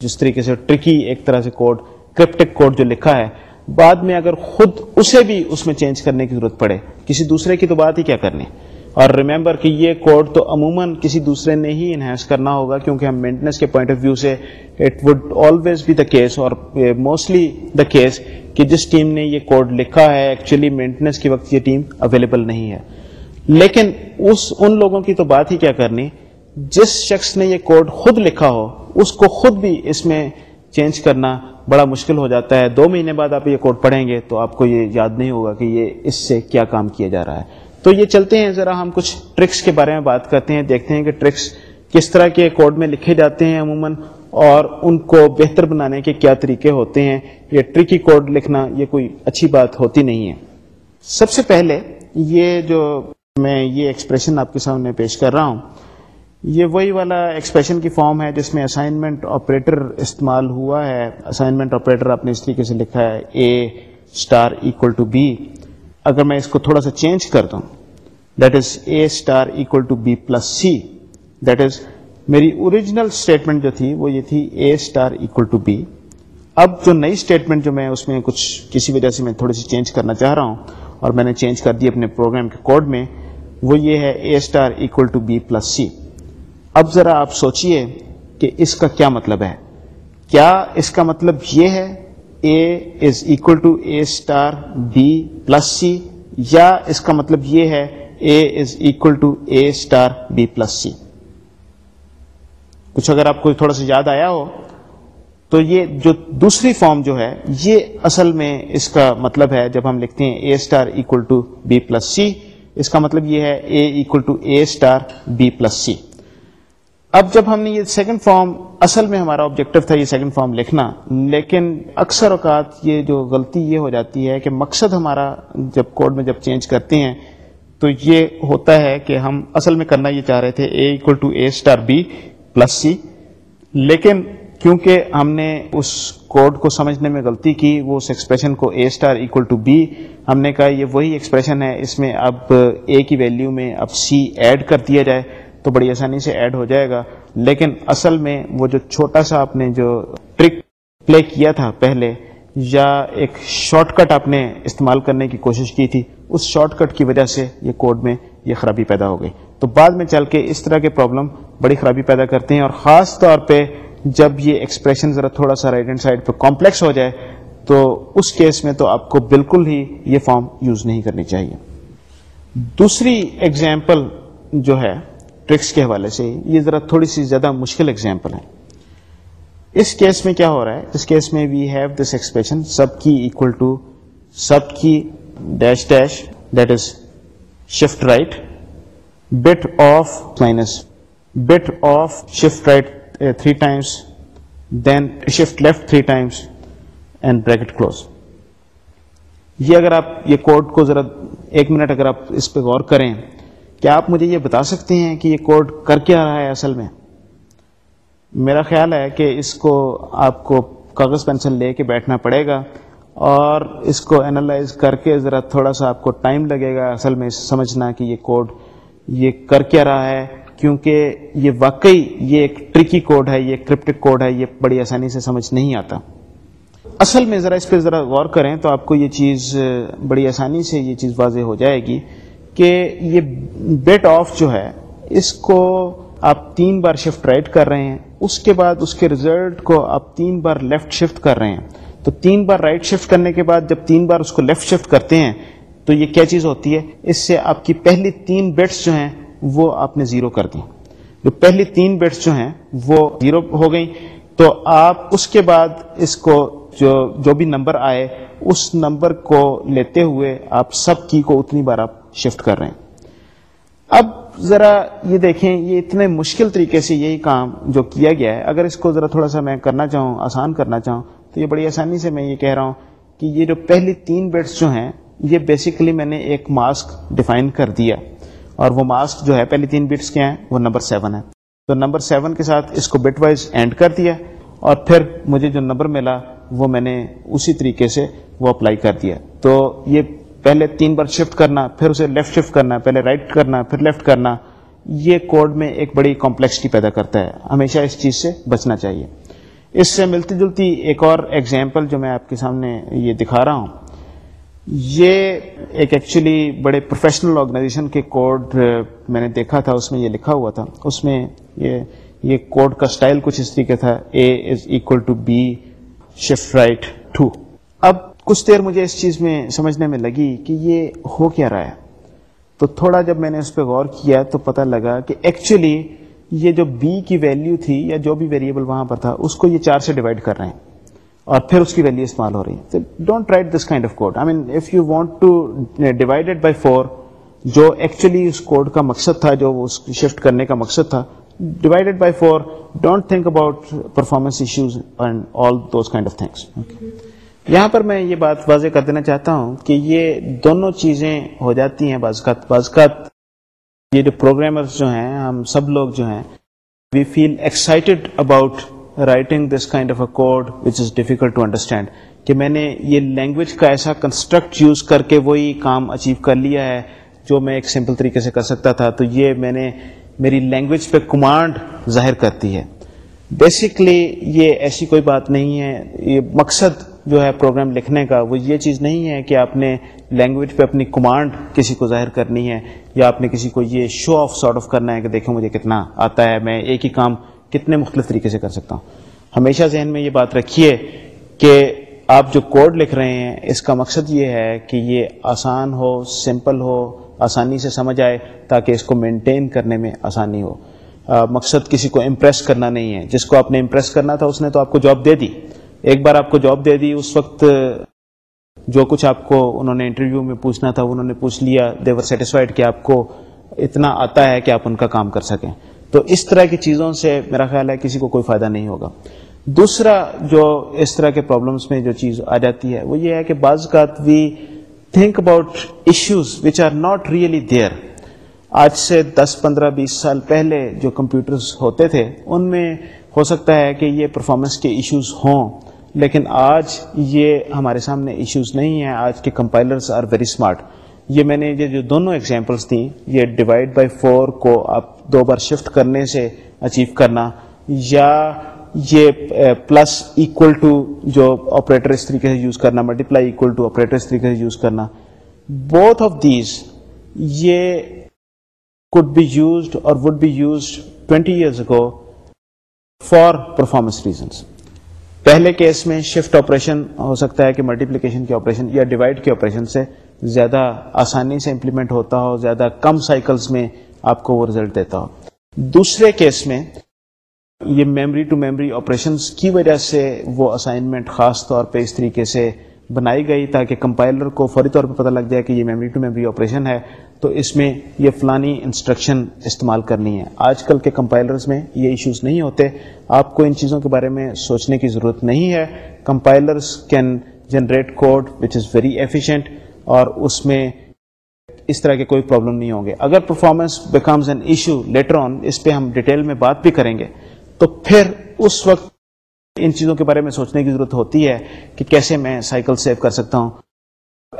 جس طریقے سے ٹرکی ایک طرح سے کوڈ کرپٹک کوڈ جو لکھا ہے، بعد میں اگر خود اسے بھی اس میں چینج کرنے کی ضرورت پڑے، کسی دوسرے کی تو بات ہی کیا کرنی؟ اور ریمبر کہ یہ کوڈ تو عموماً کسی دوسرے نے ہی انہینس کرنا ہوگا کیونکہ ہم مینٹنس کے پوائنٹ آف ویو سے it would always be the case اور موسٹلی دا کیس کہ جس ٹیم نے یہ کوڈ لکھا ہے ایکچولی مینٹنس کے وقت یہ ٹیم اویلیبل نہیں ہے۔ لیکن اس ان لوگوں کی تو بات ہی کیا کرنی؟ جس شخص نے یہ کوڈ خود لکھا ہو، اس کو خود بھی اس میں چینج کرنا بڑا مشکل ہو جاتا ہے۔ دو مہینے بعد آپ یہ کوڈ پڑھیں گے تو آپ کو یہ یاد نہیں ہوگا کہ یہ اس سے کیا کام کیا جا رہا ہے۔ تو یہ چلتے ہیں، ذرا ہم کچھ ٹرکس کے بارے میں بات کرتے ہیں، دیکھتے ہیں کہ ٹرکس کس طرح کے کوڈ میں لکھے جاتے ہیں عموماً، اور ان کو بہتر بنانے کے کیا طریقے ہوتے ہیں۔ یہ ٹرکی کوڈ لکھنا یہ کوئی اچھی بات ہوتی نہیں ہے۔ سب سے پہلے یہ جو میں یہ ایکسپریشن آپ کے سامنے پیش کر رہا ہوں، یہ وہی والا ایکسپریشن کی فارم ہے جس میں اسائنمنٹ آپریٹر استعمال ہوا ہے۔ اسائنمنٹ آپریٹر آپ نے اس طریقے سے لکھا ہے A star equal to B اگر میں اس کو تھوڑا سا چینج کر دوں that is A star equal to B plus C that is میری اوریجنل اسٹیٹمنٹ جو تھی، وہ یہ تھی A star equal to B اب جو نئی اسٹیٹمنٹ جو میں اس میں کچھ کسی وجہ سے میں تھوڑی سی چینج کرنا چاہ رہا ہوں، اور میں نے چینج کر دی اپنے پروگرام کے کوڈ میں، وہ یہ ہے A star equal to B plus C اب ذرا آپ سوچئے کہ اس کا کیا مطلب ہے۔ کیا اس کا مطلب یہ ہے A is equal to A star B plus C یا اس کا مطلب یہ ہے A is equal to A star B plus C کچھ اگر آپ کو تھوڑا سا یاد آیا ہو، تو یہ جو دوسری فارم جو ہے، یہ اصل میں اس کا مطلب ہے، جب ہم لکھتے ہیں A star equal to B plus C اس کا مطلب یہ ہے A equal to A star B plus C اب جب ہم نے یہ سیکنڈ فارم اصل میں ہمارا آبجیکٹو تھا یہ سیکنڈ فارم لکھنا، لیکن اکثر اوقات یہ جو غلطی یہ ہو جاتی ہے کہ مقصد ہمارا جب کوڈ میں جب چینج کرتے ہیں، تو یہ ہوتا ہے کہ ہم اصل میں کرنا یہ چاہ رہے تھے A equal to A star B plus C لیکن کیونکہ ہم نے اس کوڈ کو سمجھنے میں غلطی کی، وہ اس ایکسپریشن کو A star equal to B ہم نے کہا یہ وہی ایکسپریشن ہے، اس میں اب اے کی ویلیو میں اب سی ایڈ کر دیا جائے۔ تو بڑی آسانی سے ایڈ ہو جائے گا۔ لیکن اصل میں وہ جو چھوٹا سا آپ نے جو ٹرک پلے کیا تھا پہلے یا ایک شارٹ کٹ آپ نے استعمال کرنے کی کوشش کی تھی، اس شارٹ کٹ کی وجہ سے یہ کوڈ میں یہ خرابی پیدا ہو گئی۔ تو بعد میں چل کے اس طرح کے پرابلم بڑی خرابی پیدا کرتے ہیں اور خاص طور پہ جب یہ ایکسپریشن ذرا تھوڑا سا رائٹ ہینڈ سائڈ پہ کمپلیکس ہو جائے، تو اس کیس میں تو آپ کو بالکل ہی یہ فارم یوز نہیں کرنی چاہیے۔ دوسری ایگزامپل جو ہے ٹرکس کے حوالے سے یہ ذرا تھوڑی سی زیادہ مشکل اگزامپل ہے اس کیس میں کیا ہو رہا ہے؟ اس کیس میں وی ہیو دس ایکسپریشن سب کی اکول ٹو سب کی dash dash that is shift right bit of minus bit of shift right three times then shift left three times and bracket close یہ اگر آپ یہ کوڈ کو ذرا ایک منٹ اگر آپ اس پہ غور کریں کیا آپ مجھے یہ بتا سکتے ہیں کہ یہ کوڈ کر کے آ رہا ہے اصل میں؟ میرا خیال ہے کہ اس کو آپ کو کاغذ پینسل لے کے بیٹھنا پڑے گا اور اس کو انالائز کر کے ذرا تھوڑا سا آپ کو ٹائم لگے گا اصل میں سمجھنا کہ یہ کوڈ یہ کر کے رہا ہے، کیونکہ یہ واقعی یہ ایک ٹرکی کوڈ ہے، یہ کرپٹک کوڈ ہے، یہ بڑی آسانی سے سمجھ نہیں آتا۔ اصل میں ذرا اس پہ ذرا غور کریں تو آپ کو یہ چیز بڑی آسانی سے یہ چیز واضح ہو جائے گی۔ کہ یہ بیٹ آف جو ہے، اس کو آپ تین بار شفٹ رائٹ کر رہے ہیں، اس کے بعد اس کے ریزلٹ کو آپ تین بار لیفٹ شفٹ کر رہے ہیں۔ تو تین بار رائٹ شفٹ کرنے کے بعد جب تین بار اس کو لیفٹ شفٹ کرتے ہیں، تو یہ کیا چیز ہوتی ہے؟ اس سے آپ کی پہلی تین بیٹس جو ہیں، وہ آپ نے زیرو کر دی جو پہلی تین بیٹس جو ہیں، وہ زیرو ہو گئی تو آپ اس کے بعد اس کو جو جو بھی نمبر آئے، اس نمبر کو لیتے ہوئے آپ سب کی کو اتنی بار آپ شفٹ کر رہے ہیں۔ اب ذرا یہ دیکھیں، یہ اتنے مشکل طریقے سے یہی کام جو کیا گیا ہے، اگر اس کو ذرا تھوڑا سا میں کرنا چاہوں، آسان کرنا چاہوں، تو یہ بڑی آسانی سے میں یہ کہہ رہا ہوں کہ یہ جو پہلی تین بیٹس جو ہیں، یہ بیسیکلی میں نے ایک ماسک ڈیفائن کر دیا۔ اور وہ ماسک جو ہے، پہلی تین بٹس کیا ہیں؟ وہ نمبر سیون ہے تو نمبر سیون کے ساتھ اس کو بٹ وائز اینڈ کر دیا اور پھر مجھے جو نمبر ملا، وہ میں نے اسی طریقے سے وہ اپلائی کر دیا۔ تو یہ پہلے تین بار شفٹ کرنا، پھر اسے لیفٹ شفٹ کرنا، پہلے رائٹ کرنا، پھر لیفٹ کرنا، یہ کوڈ میں ایک بڑی کمپلیکسٹی پیدا کرتا ہے۔ ہمیشہ اس چیز سے بچنا چاہیے۔ اس سے ملتی جلتی ایک اور ایگزامپل جو میں آپ کے سامنے یہ دکھا رہا ہوں۔ یہ ایک ایکچولی بڑے پروفیشنل آرگنائزیشن کے کوڈ میں نے دیکھا تھا، اس میں یہ لکھا ہوا تھا۔ اس میں یہ یہ کوڈ کا سٹائل کچھ اس طریقے تھا۔ A is equal to B shift right two اب کچھ دیر مجھے اس چیز میں سمجھنے میں لگی کہ یہ ہو کیا رہا ہے۔ تو تھوڑا جب میں نے اس پہ غور کیا تو پتہ لگا کہ ایکچولی یہ جو بی کی ویلیو تھی یا جو بھی ویریبل وہاں پر تھا، اس کو یہ چار سے ڈیوائڈ کر رہے ہیں اور پھر اس کی ویلیو استعمال ہو رہی ہے don't write this kind of code I mean if you want to divided by four جو ایکچولی اس کوڈ کا مقصد تھا، جو اس شفٹ کرنے کا مقصد تھا divided by four don't think about performance issues and all those kind of things یہاں پر میں یہ بات واضح کر دینا چاہتا ہوں کہ یہ دونوں چیزیں ہو جاتی ہیں بازکات بازکات یہ جو پروگرامرز جو ہیں، ہم سب لوگ جو ہیں we feel excited about writing this kind of a code which is difficult to understand کہ میں نے یہ لینگویج کا ایسا کنسٹرکٹ یوز کر کے وہی کام اچیو کر لیا ہے جو میں ایک سمپل طریقے سے کر سکتا تھا، تو یہ میں نے میری لینگویج پہ کمانڈ ظاہر کرتی ہے۔ بیسکلی یہ ایسی کوئی بات نہیں ہے، یہ مقصد جو ہے پروگرام لکھنے کا، وہ یہ چیز نہیں ہے کہ آپ نے لینگویج پہ اپنی کمانڈ کسی کو ظاہر کرنی ہے یا آپ نے کسی کو یہ شو آف سارٹ آف کرنا ہے کہ دیکھو مجھے کتنا آتا ہے، میں ایک ہی کام کتنے مختلف طریقے سے کر سکتا ہوں۔ ہمیشہ ذہن میں یہ بات رکھیے کہ آپ جو کوڈ لکھ رہے ہیں، اس کا مقصد یہ ہے کہ یہ آسان ہو سمپل ہو، آسانی سے سمجھ آئے تاکہ اس کو مینٹین کرنے میں آسانی ہو۔ مقصد کسی کو امپریس کرنا نہیں ہے۔ جس کو آپ نے امپریس کرنا تھا، اس نے تو آپ کو جاب دے دی۔ ایک بار آپ کو جاب دے دی، اس وقت جو کچھ آپ کو انہوں نے انٹرویو میں پوچھنا تھا، انہوں نے پوچھ لیا دیور سیٹسفائڈ کہ آپ کو اتنا آتا ہے کہ آپ ان کا کام کر سکیں۔ تو اس طرح کی چیزوں سے میرا خیال ہے کسی کو کوئی فائدہ نہیں ہوگا۔ دوسرا جو اس طرح کے پرابلمس میں جو چیز آ جاتی ہے، وہ یہ ہے کہ بعض کا we think about issues which are not really there آج سے دس، پندرہ، بیس سال پہلے جو کمپیوٹرز ہوتے تھے، ان میں ہو سکتا ہے کہ یہ پرفارمنس کے ایشوز ہوں۔ لیکن آج یہ ہمارے سامنے ایشوز نہیں ہیں۔ آج کے کمپائلرز آر ویری اسمارٹ یہ میں نے یہ جو دونوں ایگزامپلس تھیں یہ ڈیوائڈ بائی فور کو آپ دو بار شفٹ کرنے سے اچیو کرنا، یا یہ پلس ایکول ٹو جو آپریٹر اس طریقے سے یوز کرنا ملٹیپلائی اکول ٹو آپریٹر اس طریقے سے یوز کرنا۔ بوتھ آف دیز یہ کوڈ بی یوزڈ اور would be used twenty years ago for performance reasons پہلے کیس میں شفٹ آپریشن ہو سکتا ہے کہ ملٹیپلیکیشن کے آپریشن یا ڈیوائڈ کے آپریشن سے زیادہ آسانی سے امپلیمنٹ ہوتا ہو، زیادہ کم سائیکلز میں آپ کو وہ رزلٹ دیتا ہو۔ دوسرے کیس میں یہ میموری ٹو میموری آپریشنس کی وجہ سے وہ اسائنمنٹ خاص طور پہ اس طریقے سے بنائی گئی تاکہ کمپائلر کو فوری طور پہ پتہ لگ جائے کہ یہ میموری ٹو میموری آپریشن ہے۔ تو اس میں یہ فلانی انسٹرکشن استعمال کرنی ہے۔ آج کل کے کمپائلرز میں یہ ایشوز نہیں ہوتے۔ آپ کو ان چیزوں کے بارے میں سوچنے کی ضرورت نہیں ہے۔ Compilers can generate code which is very efficient اور اس میں اس طرح کے کوئی پرابلم نہیں ہوں گے۔ اگر performance becomes an issue later on اس پہ ہم ڈیٹیل میں بات بھی کریں گے۔ تو پھر اس وقت ان چیزوں کے بارے میں سوچنے کی ضرورت ہوتی ہے کہ کیسے میں سائیکل سیو کر سکتا ہوں۔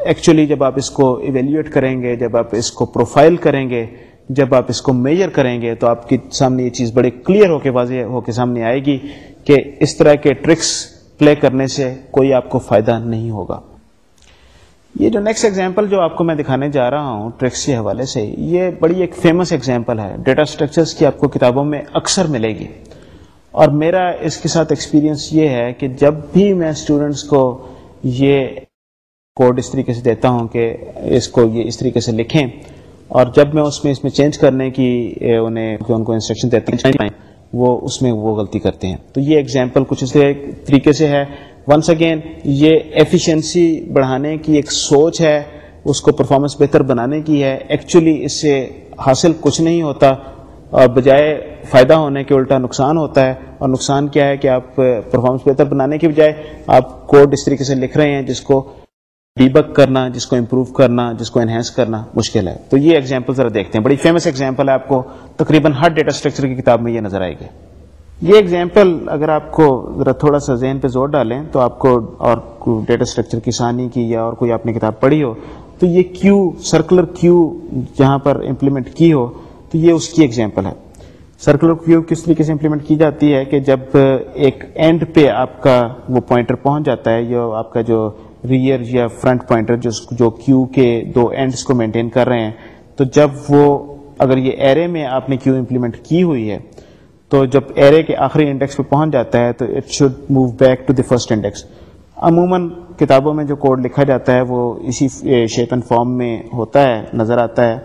ایکچولی جب آپ اس کو ایویلیویٹ کریں گے، جب آپ اس کو پروفائل کریں گے، جب آپ اس کو میجر کریں گے، تو آپ کے سامنے یہ چیز بڑے کلیئر ہو کے واضح ہو کے سامنے آئے گی کہ اس طرح کے ٹرکس پلے کرنے سے کوئی آپ کو فائدہ نہیں ہوگا۔ یہ جو نیکسٹ ایگزامپل جو آپ کو میں دکھانے جا رہا ہوں ٹرکس کے حوالے سے، یہ بڑی ایک فیمس ایگزامپل ہے۔ ڈیٹا اسٹرکچرس کی آپ کو کتابوں میں اکثر ملے گی۔ اور میرا اس کے ساتھ ایکسپیرینس یہ ہے کہ جب بھی میں اسٹوڈینٹس کو یہ کوڈ اس طریقے سے دیتا ہوں کہ اس کو یہ اس طریقے سے لکھیں اور جب میں اس میں اس میں چینج کرنے کی انہیں جو ان کو انسٹرکشن دیتے ہیں وہ اس میں وہ غلطی کرتے ہیں۔ تو یہ ایگزامپل کچھ اس طریقے سے ہے۔ ونس اگین یہ ایفیشنسی بڑھانے کی ایک سوچ ہے، اس کو پرفارمنس بہتر بنانے کی ہے۔ ایکچولی اس سے حاصل کچھ نہیں ہوتا اور بجائے فائدہ ہونے کے الٹا نقصان ہوتا ہے۔ اور نقصان کیا ہے کہ آپ پرفارمنس بہتر بنانے کی بجائے آپ کوڈ اس طریقے سے لکھ رہے ہیں جس کو ڈی بک کرنا، جس کو امپروو کرنا، جس کو انہینس کرنا مشکل ہے۔ تو یہ ایگزامپل ذرا دیکھتے ہیں۔ بڑی فیمس ایگزامپل ہے آپ کو۔ تقریباً ہر ڈیٹا اسٹرکچر کی کتاب میں یہ نظر آئے گی۔ یہ ایگزامپل اگر آپ کو ذرا تھوڑا سا ذہن پہ زور ڈالیں تو آپ کو اور ڈیٹا اسٹرکچر کی ثانی کی یا اور کوئی آپ نے کتاب پڑھی ہو، تو یہ کیو سرکولر کیو جہاں پر امپلیمنٹ کی ہو، تو یہ اس کی ایگزامپل ہے۔ سرکولر کیو کس طریقے سے امپلیمنٹ کی جاتی ہے کہ جب ایک اینڈ پہ آپ کا وہ پوائنٹر پہنچ جاتا ہے یا آپ کا جو ریئر یا فرنٹ پوائنٹر جو کیو کے دو اینڈس کو مینٹین کر رہے ہیں۔ تو جب وہ اگر یہ ایرے میں آپ نے کیو امپلیمنٹ کی ہوئی ہے، تو جب ایرے کے آخری انڈیکس پہ پہنچ جاتا ہے، تو it should move back to the first index عموماً کتابوں میں جو کوڈ لکھا جاتا ہے، وہ اسی شیپن فارم میں ہوتا ہے، نظر آتا ہے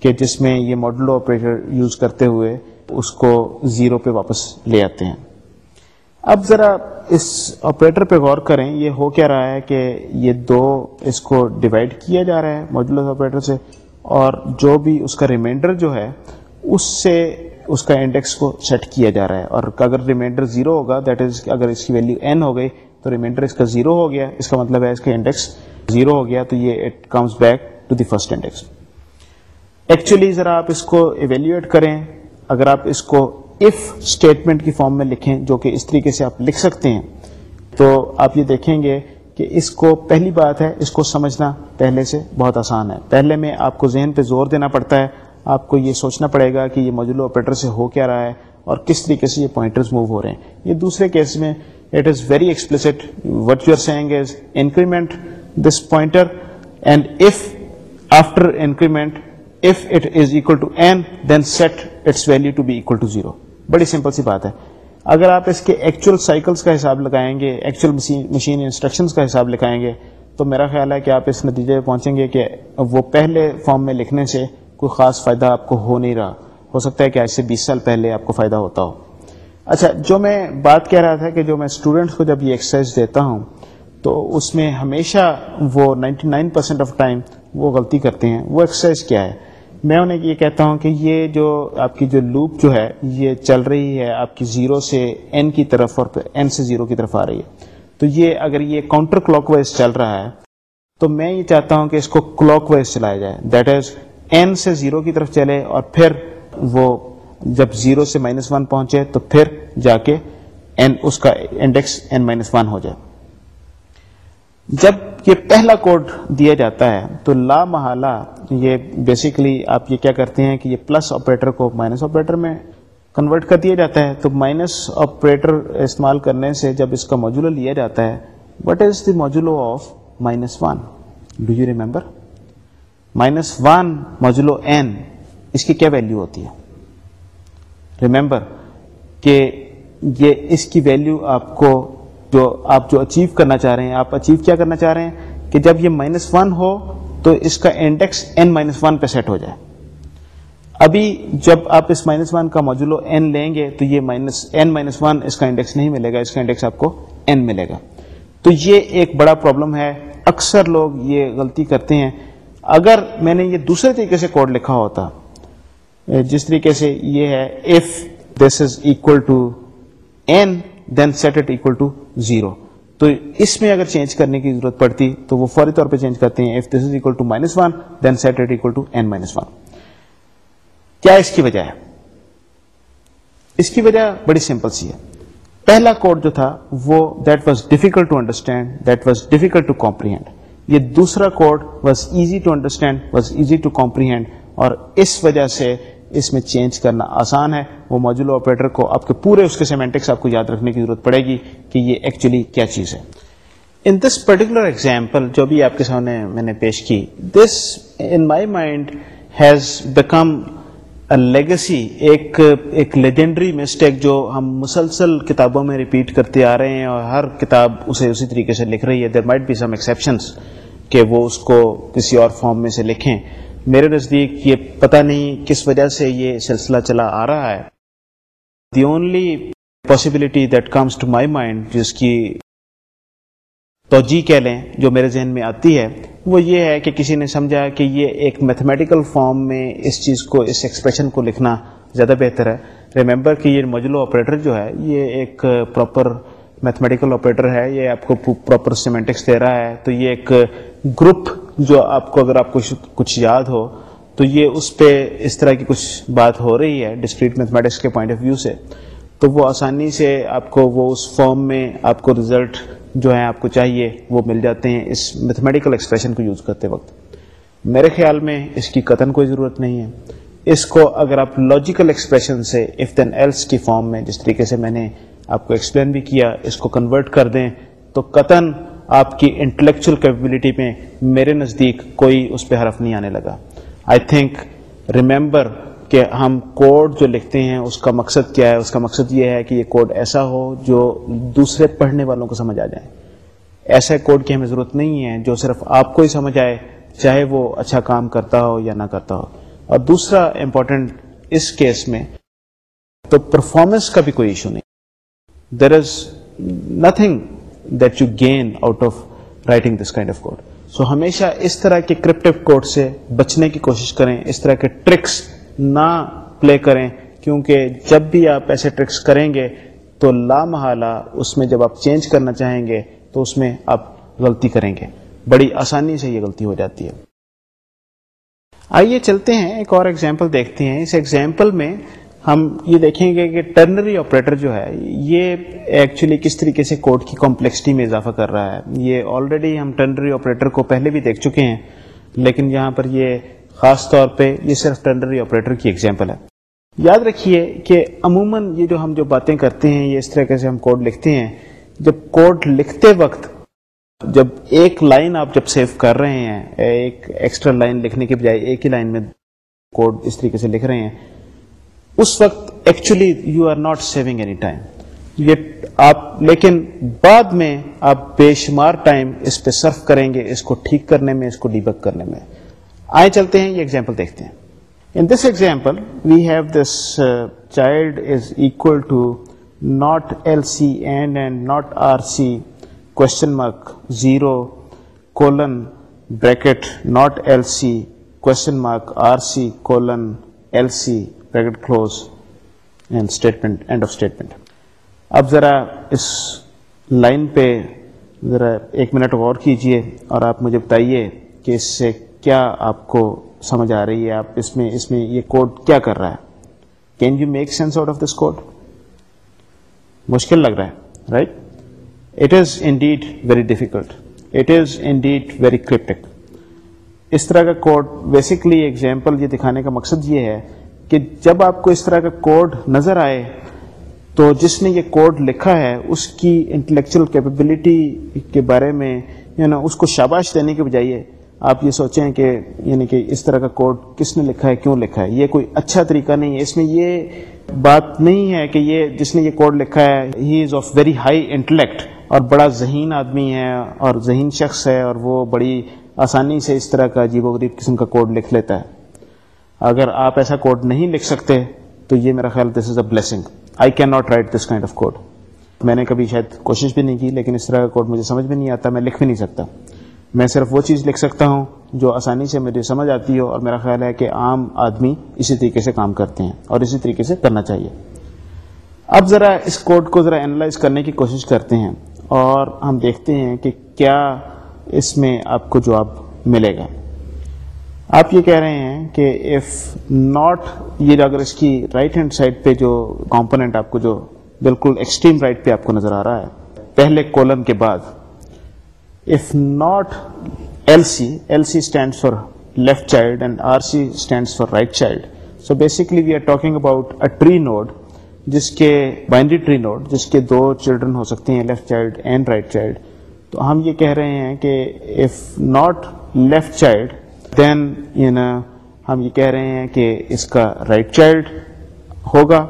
کہ جس میں یہ ماڈلو آپریٹر یوز کرتے ہوئے اس کو زیرو پہ واپس لے آتے ہیں۔ اب ذرا اس آپریٹر پہ غور کریں، یہ ہو کیا رہا ہے کہ یہ دو اس کو ڈیوائڈ کیا جا رہا ہے ماڈولر آپریٹر سے، اور جو بھی اس کا ریمائنڈر جو ہے، اس سے اس کا انڈیکس کو سیٹ کیا جا رہا ہے۔ اور اگر ریمائنڈر زیرو ہوگا دیٹ از اگر اس کی ویلیو این ہو گئی، تو ریمائنڈر اس کا زیرو ہو گیا۔ اس کا مطلب ہے اس کا انڈیکس زیرو ہو گیا، تو یہ it comes back to the first index actually ذرا آپ اس کو ایویلویٹ کریں۔ اگر آپ اس کو اف اسٹیٹمنٹ کی فارم میں لکھیں جو کہ اس طریقے سے آپ لکھ سکتے ہیں، تو آپ یہ دیکھیں گے کہ اس کو پہلی بات ہے، اس کو سمجھنا پہلے سے بہت آسان ہے۔ پہلے میں آپ کو ذہن پہ زور دینا پڑتا ہے، آپ کو یہ سوچنا پڑے گا کہ یہ موجود آپریٹر سے ہو کیا رہا ہے اور کس طریقے سے یہ پوائنٹرز موو ہو رہے ہیں۔ یہ دوسرے کیس میں it is very explicit what you are seeing is increment this pointer and if after increment if it is equal to N then set its value to be equal to zero بڑی simple سی بات ہے۔ اگر آپ اس کے actual cycles کا حساب لگائیں گے ایکچوئل مشین انسٹرکشنس کا حساب لگائیں گے، تو میرا خیال ہے کہ آپ اس نتیجے پہ پہنچیں گے کہ وہ پہلے فارم میں لکھنے سے کوئی خاص فائدہ آپ کو ہو نہیں رہا۔ ہو سکتا ہے کہ آج سے بیس سال پہلے آپ کو فائدہ ہوتا ہو۔ اچھا جو میں بات کہہ رہا تھا کہ جو میں اسٹوڈینٹس کو جب یہ ایکسرسائز دیتا ہوں، تو اس میں ہمیشہ وہ ninety nine percent of time وہ غلطی کرتے ہیں۔ وہ ایکسرسائز کیا ہے؟ میں انہیں یہ کہتا ہوں کہ یہ جو آپ کی جو لوپ جو ہے، یہ چل رہی ہے، آپ کی زیرو سے این کی طرف اور این سے زیرو کی طرف آ رہی ہے۔ تو یہ اگر یہ کاؤنٹر کلاک وائز چل رہا ہے، تو میں یہ چاہتا ہوں کہ اس کو کلاک وائز چلایا جائے۔ دیٹ از این سے زیرو کی طرف چلے اور پھر وہ جب زیرو سے مائنس ون پہنچے تو پھر جا کے این اس کا انڈیکس این مائنس ون ہو جائے۔ جب یہ پہلا کوڈ دیا جاتا ہے، تو لا محالہ یہ بیسیکلی آپ یہ کیا کرتے ہیں کہ یہ پلس آپریٹر کو مائنس آپریٹر میں کنورٹ کر دیا جاتا ہے۔ تو مائنس آپریٹر استعمال کرنے سے جب اس کا موجولو لیا جاتا ہے what is the modulo of minus one do you remember minus one modulo N اس کی کیا ویلو ہوتی ہے؟ ریمبر کہ یہ اس کی ویلو آپ کو جو آپ جو اچیو کرنا چاہ رہے ہیں، آپ اچیو کیا کرنا چاہ رہے ہیں؟ کہ جب یہ مائنس ون ہو تو اس کا انڈیکس این مائنس ون پہ سیٹ ہو جائے۔ ابھی جب آپ اس مائنس ون کا موجولو این لیں گے تو یہ مائنس این مائنس ون اس کا انڈیکس نہیں ملے گا، اس کا انڈیکس آپ کو این ملے گا۔ تو یہ ایک بڑا پرابلم ہے۔ اکثر لوگ یہ غلطی کرتے ہیں۔ اگر میں نے یہ دوسرے طریقے سے کوڈ لکھا ہوتا، جس طریقے سے یہ ہے if this is equal to N then set it equal to zero تو اس میں اگر چینج کرنے کی ضرورت پڑتی تو وہ فوری طور پہ چینج کرتے ہیں. If this is equal to minus one then set it equal to N minus one کیا اس کی وجہ ہے؟ اس کی وجہ بڑی سمپل سی ہے. پہلا کوڈ جو تھا وہ that was difficult to understand that was difficult to comprehend یہ دوسرا code was easy to understand was easy to comprehend اور اس وجہ سے اس میں چینج کرنا آسان ہے۔ وہ موجود آپریٹر کو آپ کے پورے اس کے سیمینٹکس آپ کو یاد رکھنے کی ضرورت پڑے گی کہ یہ ایکچولی کیا چیز ہے۔ ان دس پرٹیکولر ایگزامپل جو بھی آپ کے سامنے میں نے پیش کی this in my mind has become legacy ایک ایک لیجنڈری مسٹیک جو ہم مسلسل کتابوں میں ریپیٹ کرتے آ رہے ہیں اور ہر کتاب اسے اسی طریقے سے لکھ رہی ہے۔ There might be some exceptions کہ وہ اس کو کسی اور فارم میں سے لکھیں۔ میرے نزدیک یہ پتہ نہیں کس وجہ سے یہ سلسلہ چلا آ رہا ہے۔ The only possibility that comes to my mind جس کی توجہ کہہ لیں جو میرے ذہن میں آتی ہے، وہ یہ ہے کہ کسی نے سمجھا کہ یہ ایک میتھمیٹیکل فارم میں اس چیز کو، اس ایکسپریشن کو لکھنا زیادہ بہتر ہے۔ ریمبر کہ یہ مجلو آپریٹر جو ہے، یہ ایک پراپر میتھمیٹیکل آپریٹر ہے۔ یہ آپ کو پراپر سیمنٹکس دے رہا ہے۔ تو یہ ایک گروپ جو آپ کو اگر آپ کو کچھ یاد ہو، تو یہ اس پہ اس طرح کی کچھ بات ہو رہی ہے ڈسکریٹ میتھمیٹکس کے پوائنٹ آف ویو سے۔ تو وہ آسانی سے آپ کو وہ اس فارم میں آپ کو ریزلٹ جو ہے آپ کو چاہیے، وہ مل جاتے ہیں اس میتھمیٹیکل ایکسپریشن کو یوز کرتے وقت۔ میرے خیال میں اس کی قطن کوئی ضرورت نہیں ہے۔ اس کو اگر آپ لاجیکل ایکسپریشن سے اف دین ایلس کی فارم میں، جس طریقے سے میں نے آپ کو ایکسپلین بھی کیا، اس کو کنورٹ کر دیں، تو قطن آپ کی انٹلیکچل کیپبلٹی میں میرے نزدیک کوئی اس پہ حرف نہیں آنے لگا۔ آئی تھنک ریمبر کہ ہم کوڈ جو لکھتے ہیں، اس کا مقصد کیا ہے؟ اس کا مقصد یہ ہے کہ یہ کوڈ ایسا ہو جو دوسرے پڑھنے والوں کو سمجھ آ جائے۔ ایسا کوڈ کی ہمیں ضرورت نہیں ہے جو صرف آپ کو ہی سمجھ آئے، چاہے وہ اچھا کام کرتا ہو یا نہ کرتا ہو۔ اور دوسرا امپورٹنٹ اس کیس میں تو پرفارمنس کا بھی کوئی ایشو نہیں۔ There is nothing that you gain out of writing this kind of code so ہمیشہ اس طرح کے کرپٹو کوڈ سے بچنے کی کوشش کریں، اس طرح کے ٹرکس نہ پلے کریں، کیونکہ جب بھی آپ ایسے ٹرکس کریں گے تو لا محالہ اس میں جب آپ چینج کرنا چاہیں گے تو اس میں آپ غلطی کریں گے۔ بڑی آسانی سے یہ غلطی ہو جاتی ہے۔ آئیے چلتے ہیں، ایک اور ایگزامپل دیکھتے ہیں۔ اس ایگزامپل میں ہم یہ دیکھیں گے کہ ٹرنری آپریٹر جو ہے، یہ ایکچولی کس طریقے سے کوڈ کی کمپلیکسٹی میں اضافہ کر رہا ہے۔ یہ آلریڈی ہم ٹرنری آپریٹر کو پہلے بھی دیکھ چکے ہیں، لیکن یہاں پر یہ خاص طور پہ یہ صرف ٹینڈری آپریٹر کی ایگزامپل ہے۔ یاد رکھیے کہ عموماً یہ جو ہم جو باتیں کرتے ہیں، یہ اس طریقے سے ہم کوڈ لکھتے ہیں۔ جب کوڈ لکھتے وقت جب ایک لائن آپ جب سیو کر رہے ہیں، ایک ایکسٹرا لائن لکھنے کے بجائے ایک ہی لائن میں کوڈ اس طریقے سے لکھ رہے ہیں اس وقت actually you are not saving any time یہ آپ لیکن بعد میں آپ بے شمار ٹائم اس پہ سرف کریں گے، اس کو ٹھیک کرنے میں، اس کو ڈیبک کرنے میں۔ آئے چلتے ہیں، یہ ایگزامپل دیکھتے ہیں۔ In this example we have this child is equal to not L C and and not R C question mark zero colon bracket not L C question mark R C colon L C bracket close and statement end of statement اب ذرا اس line پہ ذرا ایک minute غور کیجیے اور آپ مجھے بتائیے کہ اس سے کیا آپ کو سمجھ آ رہی ہے، آپ اس میں اس میں یہ کوڈ کیا کر رہا ہے؟ Can you make sense out of this code مشکل لگ رہا ہے right it is indeed very difficult it is indeed very cryptic اس طرح کا کوڈ بیسکلی ایگزامپل یہ دکھانے کا مقصد یہ ہے کہ جب آپ کو اس طرح کا کوڈ نظر آئے تو جس نے یہ کوڈ لکھا ہے، اس کی انٹلیکچل کیپیبلٹی کے بارے میں یو نا اس کو شاباش دینے کے بجائے آپ یہ سوچیں کہ یعنی کہ اس طرح کا کوڈ کس نے لکھا ہے، کیوں لکھا ہے؟ یہ کوئی اچھا طریقہ نہیں ہے۔ اس میں یہ بات نہیں ہے کہ یہ جس نے یہ کوڈ لکھا ہے he is of very high intellect اور بڑا ذہین آدمی ہے اور ذہین شخص ہے اور وہ بڑی آسانی سے اس طرح کا عجیب و غریب قسم کا کوڈ لکھ لیتا ہے۔ اگر آپ ایسا کوڈ نہیں لکھ سکتے، تو یہ میرا خیال this is a blessing I can not write this kind of code میں نے کبھی شاید کوشش بھی نہیں کی، لیکن اس طرح کا کوڈ مجھے سمجھ میں نہیں آتا، میں لکھ بھی نہیں سکتا۔ میں صرف وہ چیز لکھ سکتا ہوں جو آسانی سے مجھے سمجھ آتی ہو اور میرا خیال ہے کہ عام آدمی اسی طریقے سے کام کرتے ہیں اور اسی طریقے سے کرنا چاہیے۔ اب ذرا اس کوڈ کو ذرا اینالائز کرنے کی کوشش کرتے ہیں اور ہم دیکھتے ہیں کہ کیا اس میں آپ کو جواب ملے گا۔ آپ یہ کہہ رہے ہیں کہ اف ناٹ یہ اگر اس کی رائٹ ہینڈ سائڈ پہ جو کمپوننٹ آپ کو جو بالکل ایکسٹریم رائٹ پہ آپ کو نظر آ رہا ہے پہلے کولن کے بعد if not LC, LC stands for left child and RC stands for right child. So basically we are talking about a tree node جس کے بائنڈری ٹری نوٹ جس کے دو چلڈرن ہو سکتے ہیں left child and right child تو ہم یہ کہہ رہے ہیں کہ if not left child then you نا ہم یہ کہہ رہے ہیں کہ اس کا رائٹ right چائلڈ ہوگا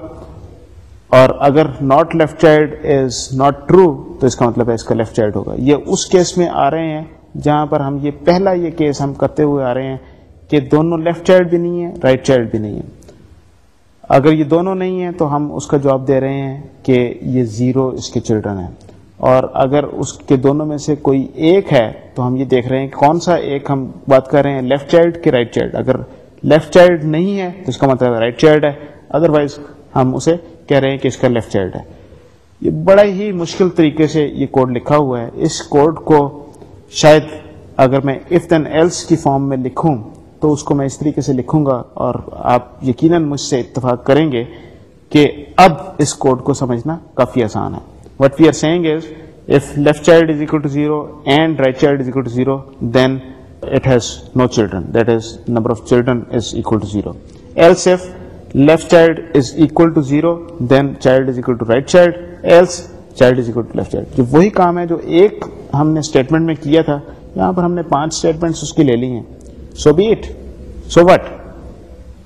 اور اگر not left child is not true تو اس کا مطلب ہے اس کا لیفٹ چائلڈ ہوگا۔ یہ اس کیس میں آ رہے ہیں جہاں پر ہم یہ پہلا یہ کیس ہم کرتے ہوئے آ رہے ہیں کہ دونوں لیفٹ چائلڈ بھی نہیں ہے رائٹ right چائلڈ بھی نہیں ہے اگر یہ دونوں نہیں ہیں تو ہم اس کا جواب دے رہے ہیں کہ یہ زیرو اس کے چلڈرن ہیں۔ اور اگر اس کے دونوں میں سے کوئی ایک ہے تو ہم یہ دیکھ رہے ہیں کون سا ایک ہم بات کر رہے ہیں لیفٹ چائلڈ کے رائٹ چائلڈ۔ اگر لیفٹ چائلڈ نہیں ہے تو اس کا مطلب رائٹ چائلڈ ہے ادر وائز ہم اسے کہہ رہے ہیں کہ اس کا لیفٹ چائلڈ ہے۔ یہ بڑا ہی مشکل طریقے سے یہ کوڈ لکھا ہوا ہے۔ اس کوڈ کو شاید اگر میں اف دین ایلس کی فارم میں لکھوں تو اس کو میں اس طریقے سے لکھوں گا اور آپ یقیناً مجھ سے اتفاق کریں گے کہ اب اس کوڈ کو سمجھنا کافی آسان ہے۔ What we are seeing is if left child is equal to zero and right child is equal to zero then it has no children that is number of children is equal to zero else if left child is equal to zero then child is equal to right child else child is equal to left child وہی کام ہے جو ایک ہم نے statement میں کیا تھا یہاں پر ہم نے پانچ اسٹیٹمنٹ اس کی لے لی ہیں so be it so what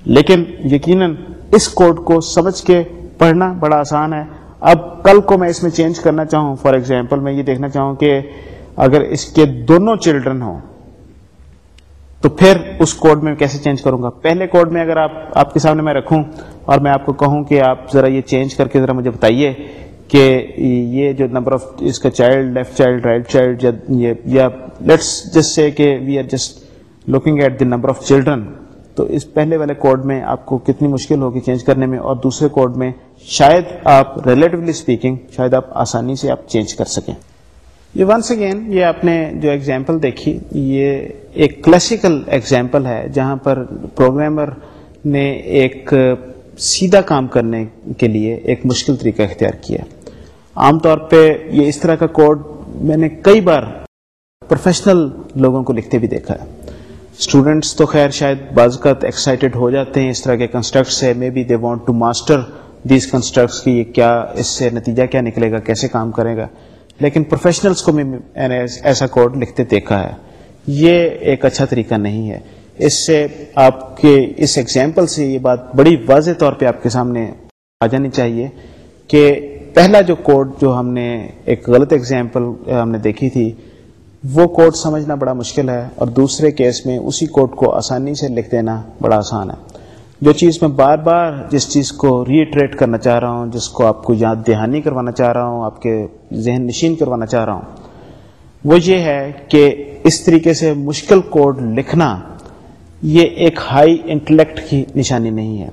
لیکن یقیناً اس کوڈ کو سمجھ کے پڑھنا بڑا آسان ہے اب کل کو میں اس میں چینج کرنا چاہوں فار ایگزامپل میں یہ دیکھنا چاہوں کہ اگر اس کے دونوں چلڈرن ہوں، تو پھر اس کوڈ میں کیسے چینج کروں گا؟ پہلے کوڈ میں اگر آپ آپ کے سامنے میں رکھوں اور میں آپ کو کہوں کہ آپ ذرا یہ چینج کر کے ذرا مجھے بتائیے کہ یہ جو نمبر آف اس کا child left child right child یا لیٹس جسٹ سے کہ we are just looking at the number of children تو اس پہلے والے کوڈ میں آپ کو کتنی مشکل ہوگی چینج کرنے میں اور دوسرے کوڈ میں شاید آپ ریلیٹولی اسپیکنگ شاید آپ آسانی سے آپ چینج کر سکیں۔ یہ ونس اگین یہ آپ نے جو ایگزامپل دیکھی، یہ ایک کلاسیکل ایگزامپل ہے جہاں پر پروگرامر نے ایک سیدھا کام کرنے کے لیے ایک مشکل طریقہ اختیار کیا۔ عام طور پہ یہ اس طرح کا کوڈ میں نے کئی بار پروفیشنل لوگوں کو لکھتے بھی دیکھا۔ ہے اسٹوڈینٹس تو خیر شاید بعض اوقات ایکسائٹیڈ ہو جاتے ہیں اس طرح کے کنسٹرکٹ سے. Maybe they want to master these constructs کی یہ کیا اس سے نتیجہ کیا نکلے گا، کیسے کام کرے گا. لیکن پروفیشنلس کو میں ایسا کوڈ لکھتے دیکھا ہے. یہ ایک اچھا طریقہ نہیں ہے. اس سے آپ کے اس ایگزامپل سے یہ بات بڑی واضح طور پہ آپ کے سامنے آ جانی چاہیے کہ پہلا جو کوڈ جو ہم نے ایک غلط ایگزامپل ہم نے دیکھی تھی وہ کوڈ سمجھنا بڑا مشکل ہے اور دوسرے کیس میں اسی کوڈ کو آسانی سے لکھ دینا بڑا آسان ہے۔ جو چیز میں بار بار جس چیز کو ریٹریٹ کرنا چاہ رہا ہوں، جس کو آپ کو یاد دہانی کروانا چاہ رہا ہوں، آپ کے ذہن نشین کروانا چاہ رہا ہوں، وہ یہ ہے کہ اس طریقے سے مشکل کوڈ لکھنا یہ ایک ہائی انٹلیکٹ کی نشانی نہیں ہے۔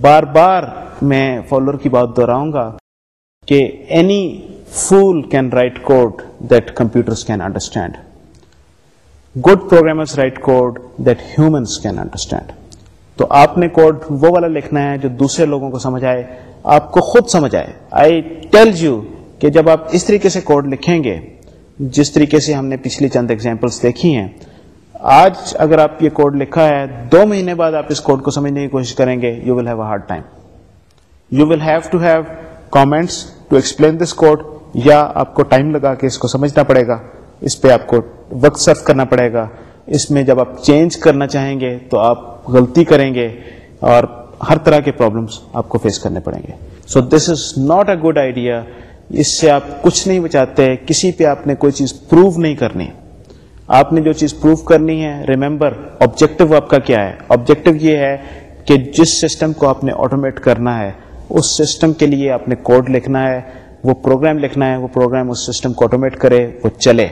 بار بار میں فالوور کی بات دہراؤں گا کہ any fool can write code that computer can understand good programmers write code that humans can understand تو آپ نے کوڈ وہ والا لکھنا ہے جو دوسرے لوگوں کو سمجھ آئے، آپ کو خود سمجھ آئے۔ آئی ٹیل یو کہ جب آپ اس طریقے سے کوڈ لکھیں گے، جس طریقے سے ہم نے پچھلی چند ایگزامپلس دیکھی ہیں، آج اگر آپ یہ کوڈ لکھا ہے، دو مہینے بعد آپ اس کوڈ کو سمجھنے کی کوشش کریں گے you will have a hard time you will have to have comments to explain this code یا آپ کو ٹائم لگا کے اس کو سمجھنا پڑے گا، اس پہ آپ کو وقت صرف کرنا پڑے گا۔ اس میں جب آپ چینج کرنا چاہیں گے تو آپ غلطی کریں گے اور ہر طرح کے پرابلمس آپ کو فیس کرنے پڑیں گے۔ So this is not a good idea اس سے آپ کچھ نہیں بچاتے، کسی پہ آپ نے کوئی چیز پروو نہیں کرنی۔ آپ نے جو چیز پروو کرنی ہے ریمبر آبجیکٹو آپ کا کیا ہے؟ آبجیکٹو یہ ہے کہ جس سسٹم کو آپ نے آٹومیٹ کرنا ہے، اس سسٹم کے لیے آپ نے کوڈ لکھنا ہے۔ وہ پروگرام لکھنا ہے، وہ پروگرام اس سسٹم کو آٹومیٹ کرے، وہ چلے۔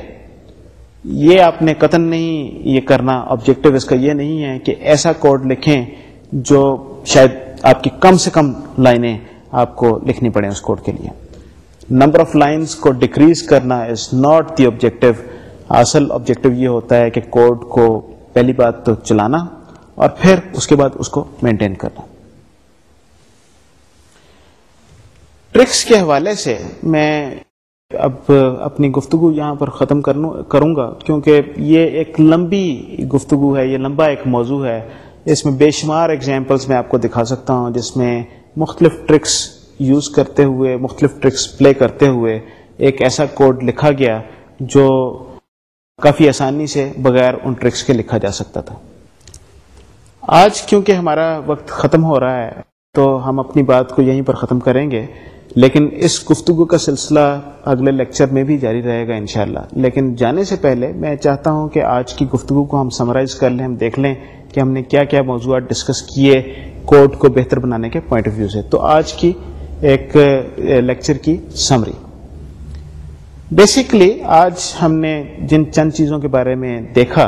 یہ آپ نے قتل نہیں یہ کرنا آبجیکٹو اس کا یہ نہیں ہے کہ ایسا کوڈ لکھیں جو شاید آپ کی کم سے کم لائنیں آپ کو لکھنی پڑے اس کوڈ کے لیے۔ نمبر آف لائنس کو ڈیکریز کرنا از ناٹ دی آبجیکٹو اصل آبجیکٹو یہ ہوتا ہے کہ کوڈ کو پہلی بات تو چلانا اور پھر اس کے بعد اس کو مینٹین کرنا۔ ٹرکس کے حوالے سے میں اب اپنی گفتگو یہاں پر ختم کروں گا، کیونکہ یہ ایک لمبی گفتگو ہے، یہ لمبا ایک موضوع ہے۔ اس میں بے شمار ایگزامپلس میں آپ کو دکھا سکتا ہوں، جس میں مختلف ٹرکس یوز کرتے ہوئے، مختلف ٹرکس پلے کرتے ہوئے ایک ایسا کوڈ لکھا گیا جو کافی آسانی سے بغیر ان ٹرکس کے لکھا جا سکتا تھا۔ آج کیونکہ ہمارا وقت ختم ہو رہا ہے، تو ہم اپنی بات کو یہیں پر ختم کریں گے۔ لیکن اس گفتگو کا سلسلہ اگلے لیکچر میں بھی جاری رہے گا انشاءاللہ۔ لیکن جانے سے پہلے میں چاہتا ہوں کہ آج کی گفتگو کو ہم سمرائز کر لیں، ہم دیکھ لیں کہ ہم نے کیا کیا موضوعات ڈسکس کیے کوڈ کو بہتر بنانے کے پوائنٹ آف ویو سے۔ تو آج کی ایک لیکچر کی سمری بیسکلی آج ہم نے جن چند چیزوں کے بارے میں دیکھا،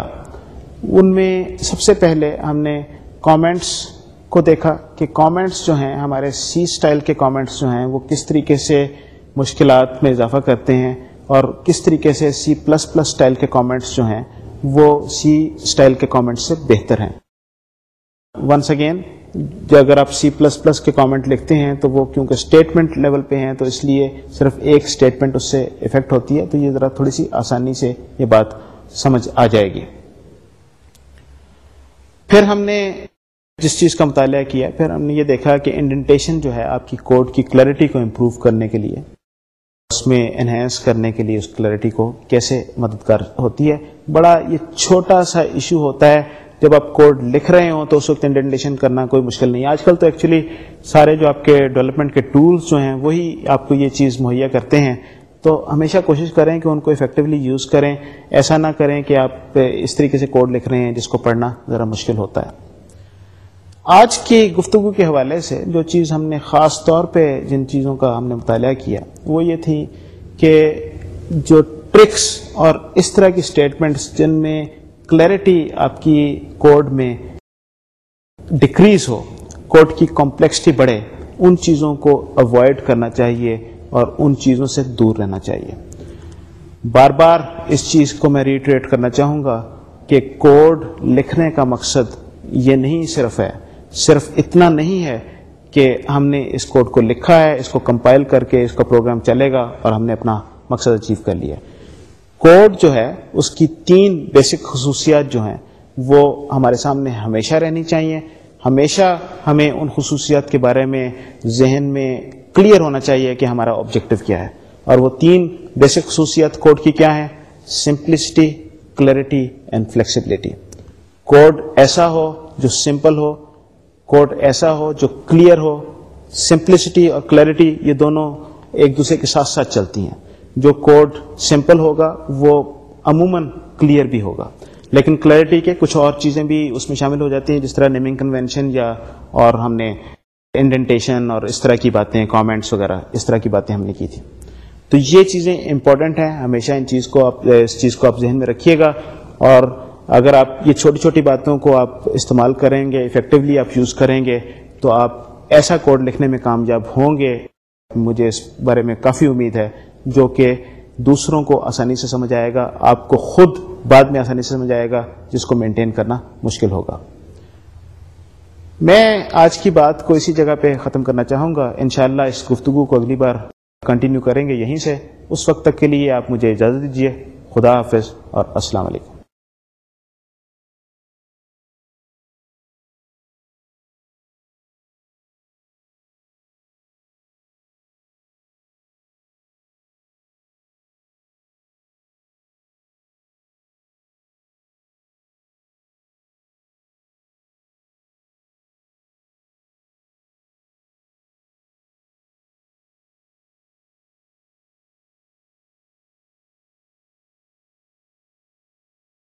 ان میں سب سے پہلے ہم نے کامنٹس کو دیکھا کہ کامنٹس جو ہیں، ہمارے سی سٹائل کے کامنٹس جو ہیں، وہ کس طریقے سے مشکلات میں اضافہ کرتے ہیں اور کس طریقے سے سی پلس پلس سٹائل کے کامنٹس جو ہیں، وہ سی سٹائل کے کامنٹس سے بہتر ہیں۔ ونس اگین جو اگر آپ سی پلس پلس کے کامنٹ لکھتے ہیں تو وہ کیونکہ اسٹیٹمنٹ لیول پہ ہیں، تو اس لیے صرف ایک اسٹیٹمنٹ اس سے افیکٹ ہوتی ہے۔ تو یہ ذرا تھوڑی سی آسانی سے یہ بات سمجھ آ جائے گی۔ پھر ہم نے جس چیز کا مطالعہ کیا پھر ہم نے یہ دیکھا کہ انڈینٹیشن جو ہے آپ کی کوڈ کی کلیئرٹی کو امپروو کرنے کے لیے، اس میں انہینس کرنے کے لیے اس کلیئرٹی کو کیسے مددگار ہوتی ہے۔ بڑا یہ چھوٹا سا ایشو ہوتا ہے، جب آپ کوڈ لکھ رہے ہوں تو اس وقت انڈینٹیشن کرنا کوئی مشکل نہیں۔ آج کل تو ایکچولی سارے جو آپ کے ڈیولپمنٹ کے ٹولس جو ہیں، وہی آپ کو یہ چیز مہیا کرتے ہیں۔ تو ہمیشہ کوشش کریں کہ ان کو افیکٹولی یوز کریں۔ ایسا نہ کریں کہ آپ اس طریقے سے کوڈ لکھ رہے ہیں جس کو پڑھنا ذرا مشکل ہوتا ہے۔ آج کی گفتگو کے حوالے سے جو چیز ہم نے خاص طور پہ جن چیزوں کا ہم نے مطالعہ کیا، وہ یہ تھی کہ جو ٹرکس اور اس طرح کی اسٹیٹمنٹس جن میں کلیئرٹی آپ کی کوڈ میں ڈکریز ہو کوڈ کی کمپلیکسٹی بڑھے، ان چیزوں کو اوائڈ کرنا چاہیے اور ان چیزوں سے دور رہنا چاہیے۔ بار بار اس چیز کو میں ریٹریٹ کرنا چاہوں گا کہ کوڈ لکھنے کا مقصد یہ نہیں صرف ہے صرف اتنا نہیں ہے کہ ہم نے اس کوڈ کو لکھا ہے، اس کو کمپائل کر کے اس کا پروگرام چلے گا اور ہم نے اپنا مقصد اچیو کر لیا کوڈ جو ہے، اس کی تین بیسک خصوصیات جو ہیں، وہ ہمارے سامنے ہمیشہ رہنی چاہیے۔ ہمیشہ ہمیں ان خصوصیات کے بارے میں ذہن میں کلیئر ہونا چاہیے کہ ہمارا آبجیکٹو کیا ہے۔ اور وہ تین بیسک خصوصیات کوڈ کی کیا ہے simplicity clarity and flexibility code ایسا ہو جو سمپل ہو کوڈ ایسا ہو جو کلیئر ہو سمپلسٹی اور کلیئرٹی یہ دونوں ایک دوسرے کے ساتھ ساتھ چلتی ہیں۔ جو کوڈ سمپل ہوگا، وہ عموماً کلیئر بھی ہوگا۔ لیکن کلیئرٹی کے کچھ اور چیزیں بھی اس میں شامل ہو جاتی ہیں، جس طرح نیمنگ کنونشن یا اور ہم نے انڈینٹیشن اور اس طرح کی باتیں کامنٹس وغیرہ، اس طرح کی باتیں ہم نے کی تھی تو یہ چیزیں امپورٹنٹ ہیں، ہمیشہ ان چیز کو آپ، اس چیز کو آپ ذہن میں رکھیے گا اور اگر آپ یہ چھوٹی چھوٹی باتوں کو آپ استعمال کریں گے افیکٹولی آپ یوز کریں گے، تو آپ ایسا کوڈ لکھنے میں کامیاب ہوں گے۔ مجھے اس بارے میں کافی امید ہے، جو کہ دوسروں کو آسانی سے سمجھ آئے گا، آپ کو خود بعد میں آسانی سے سمجھ آئے گا، جس کو مینٹین کرنا مشکل ہوگا۔ میں آج کی بات کو اسی جگہ پہ ختم کرنا چاہوں گا۔ انشاءاللہ اس گفتگو کو اگلی بار کنٹینیو کریں گے یہیں سے۔ اس وقت تک کے لیے آپ مجھے اجازت دیجیے خدا حافظ اور السلام علیکم۔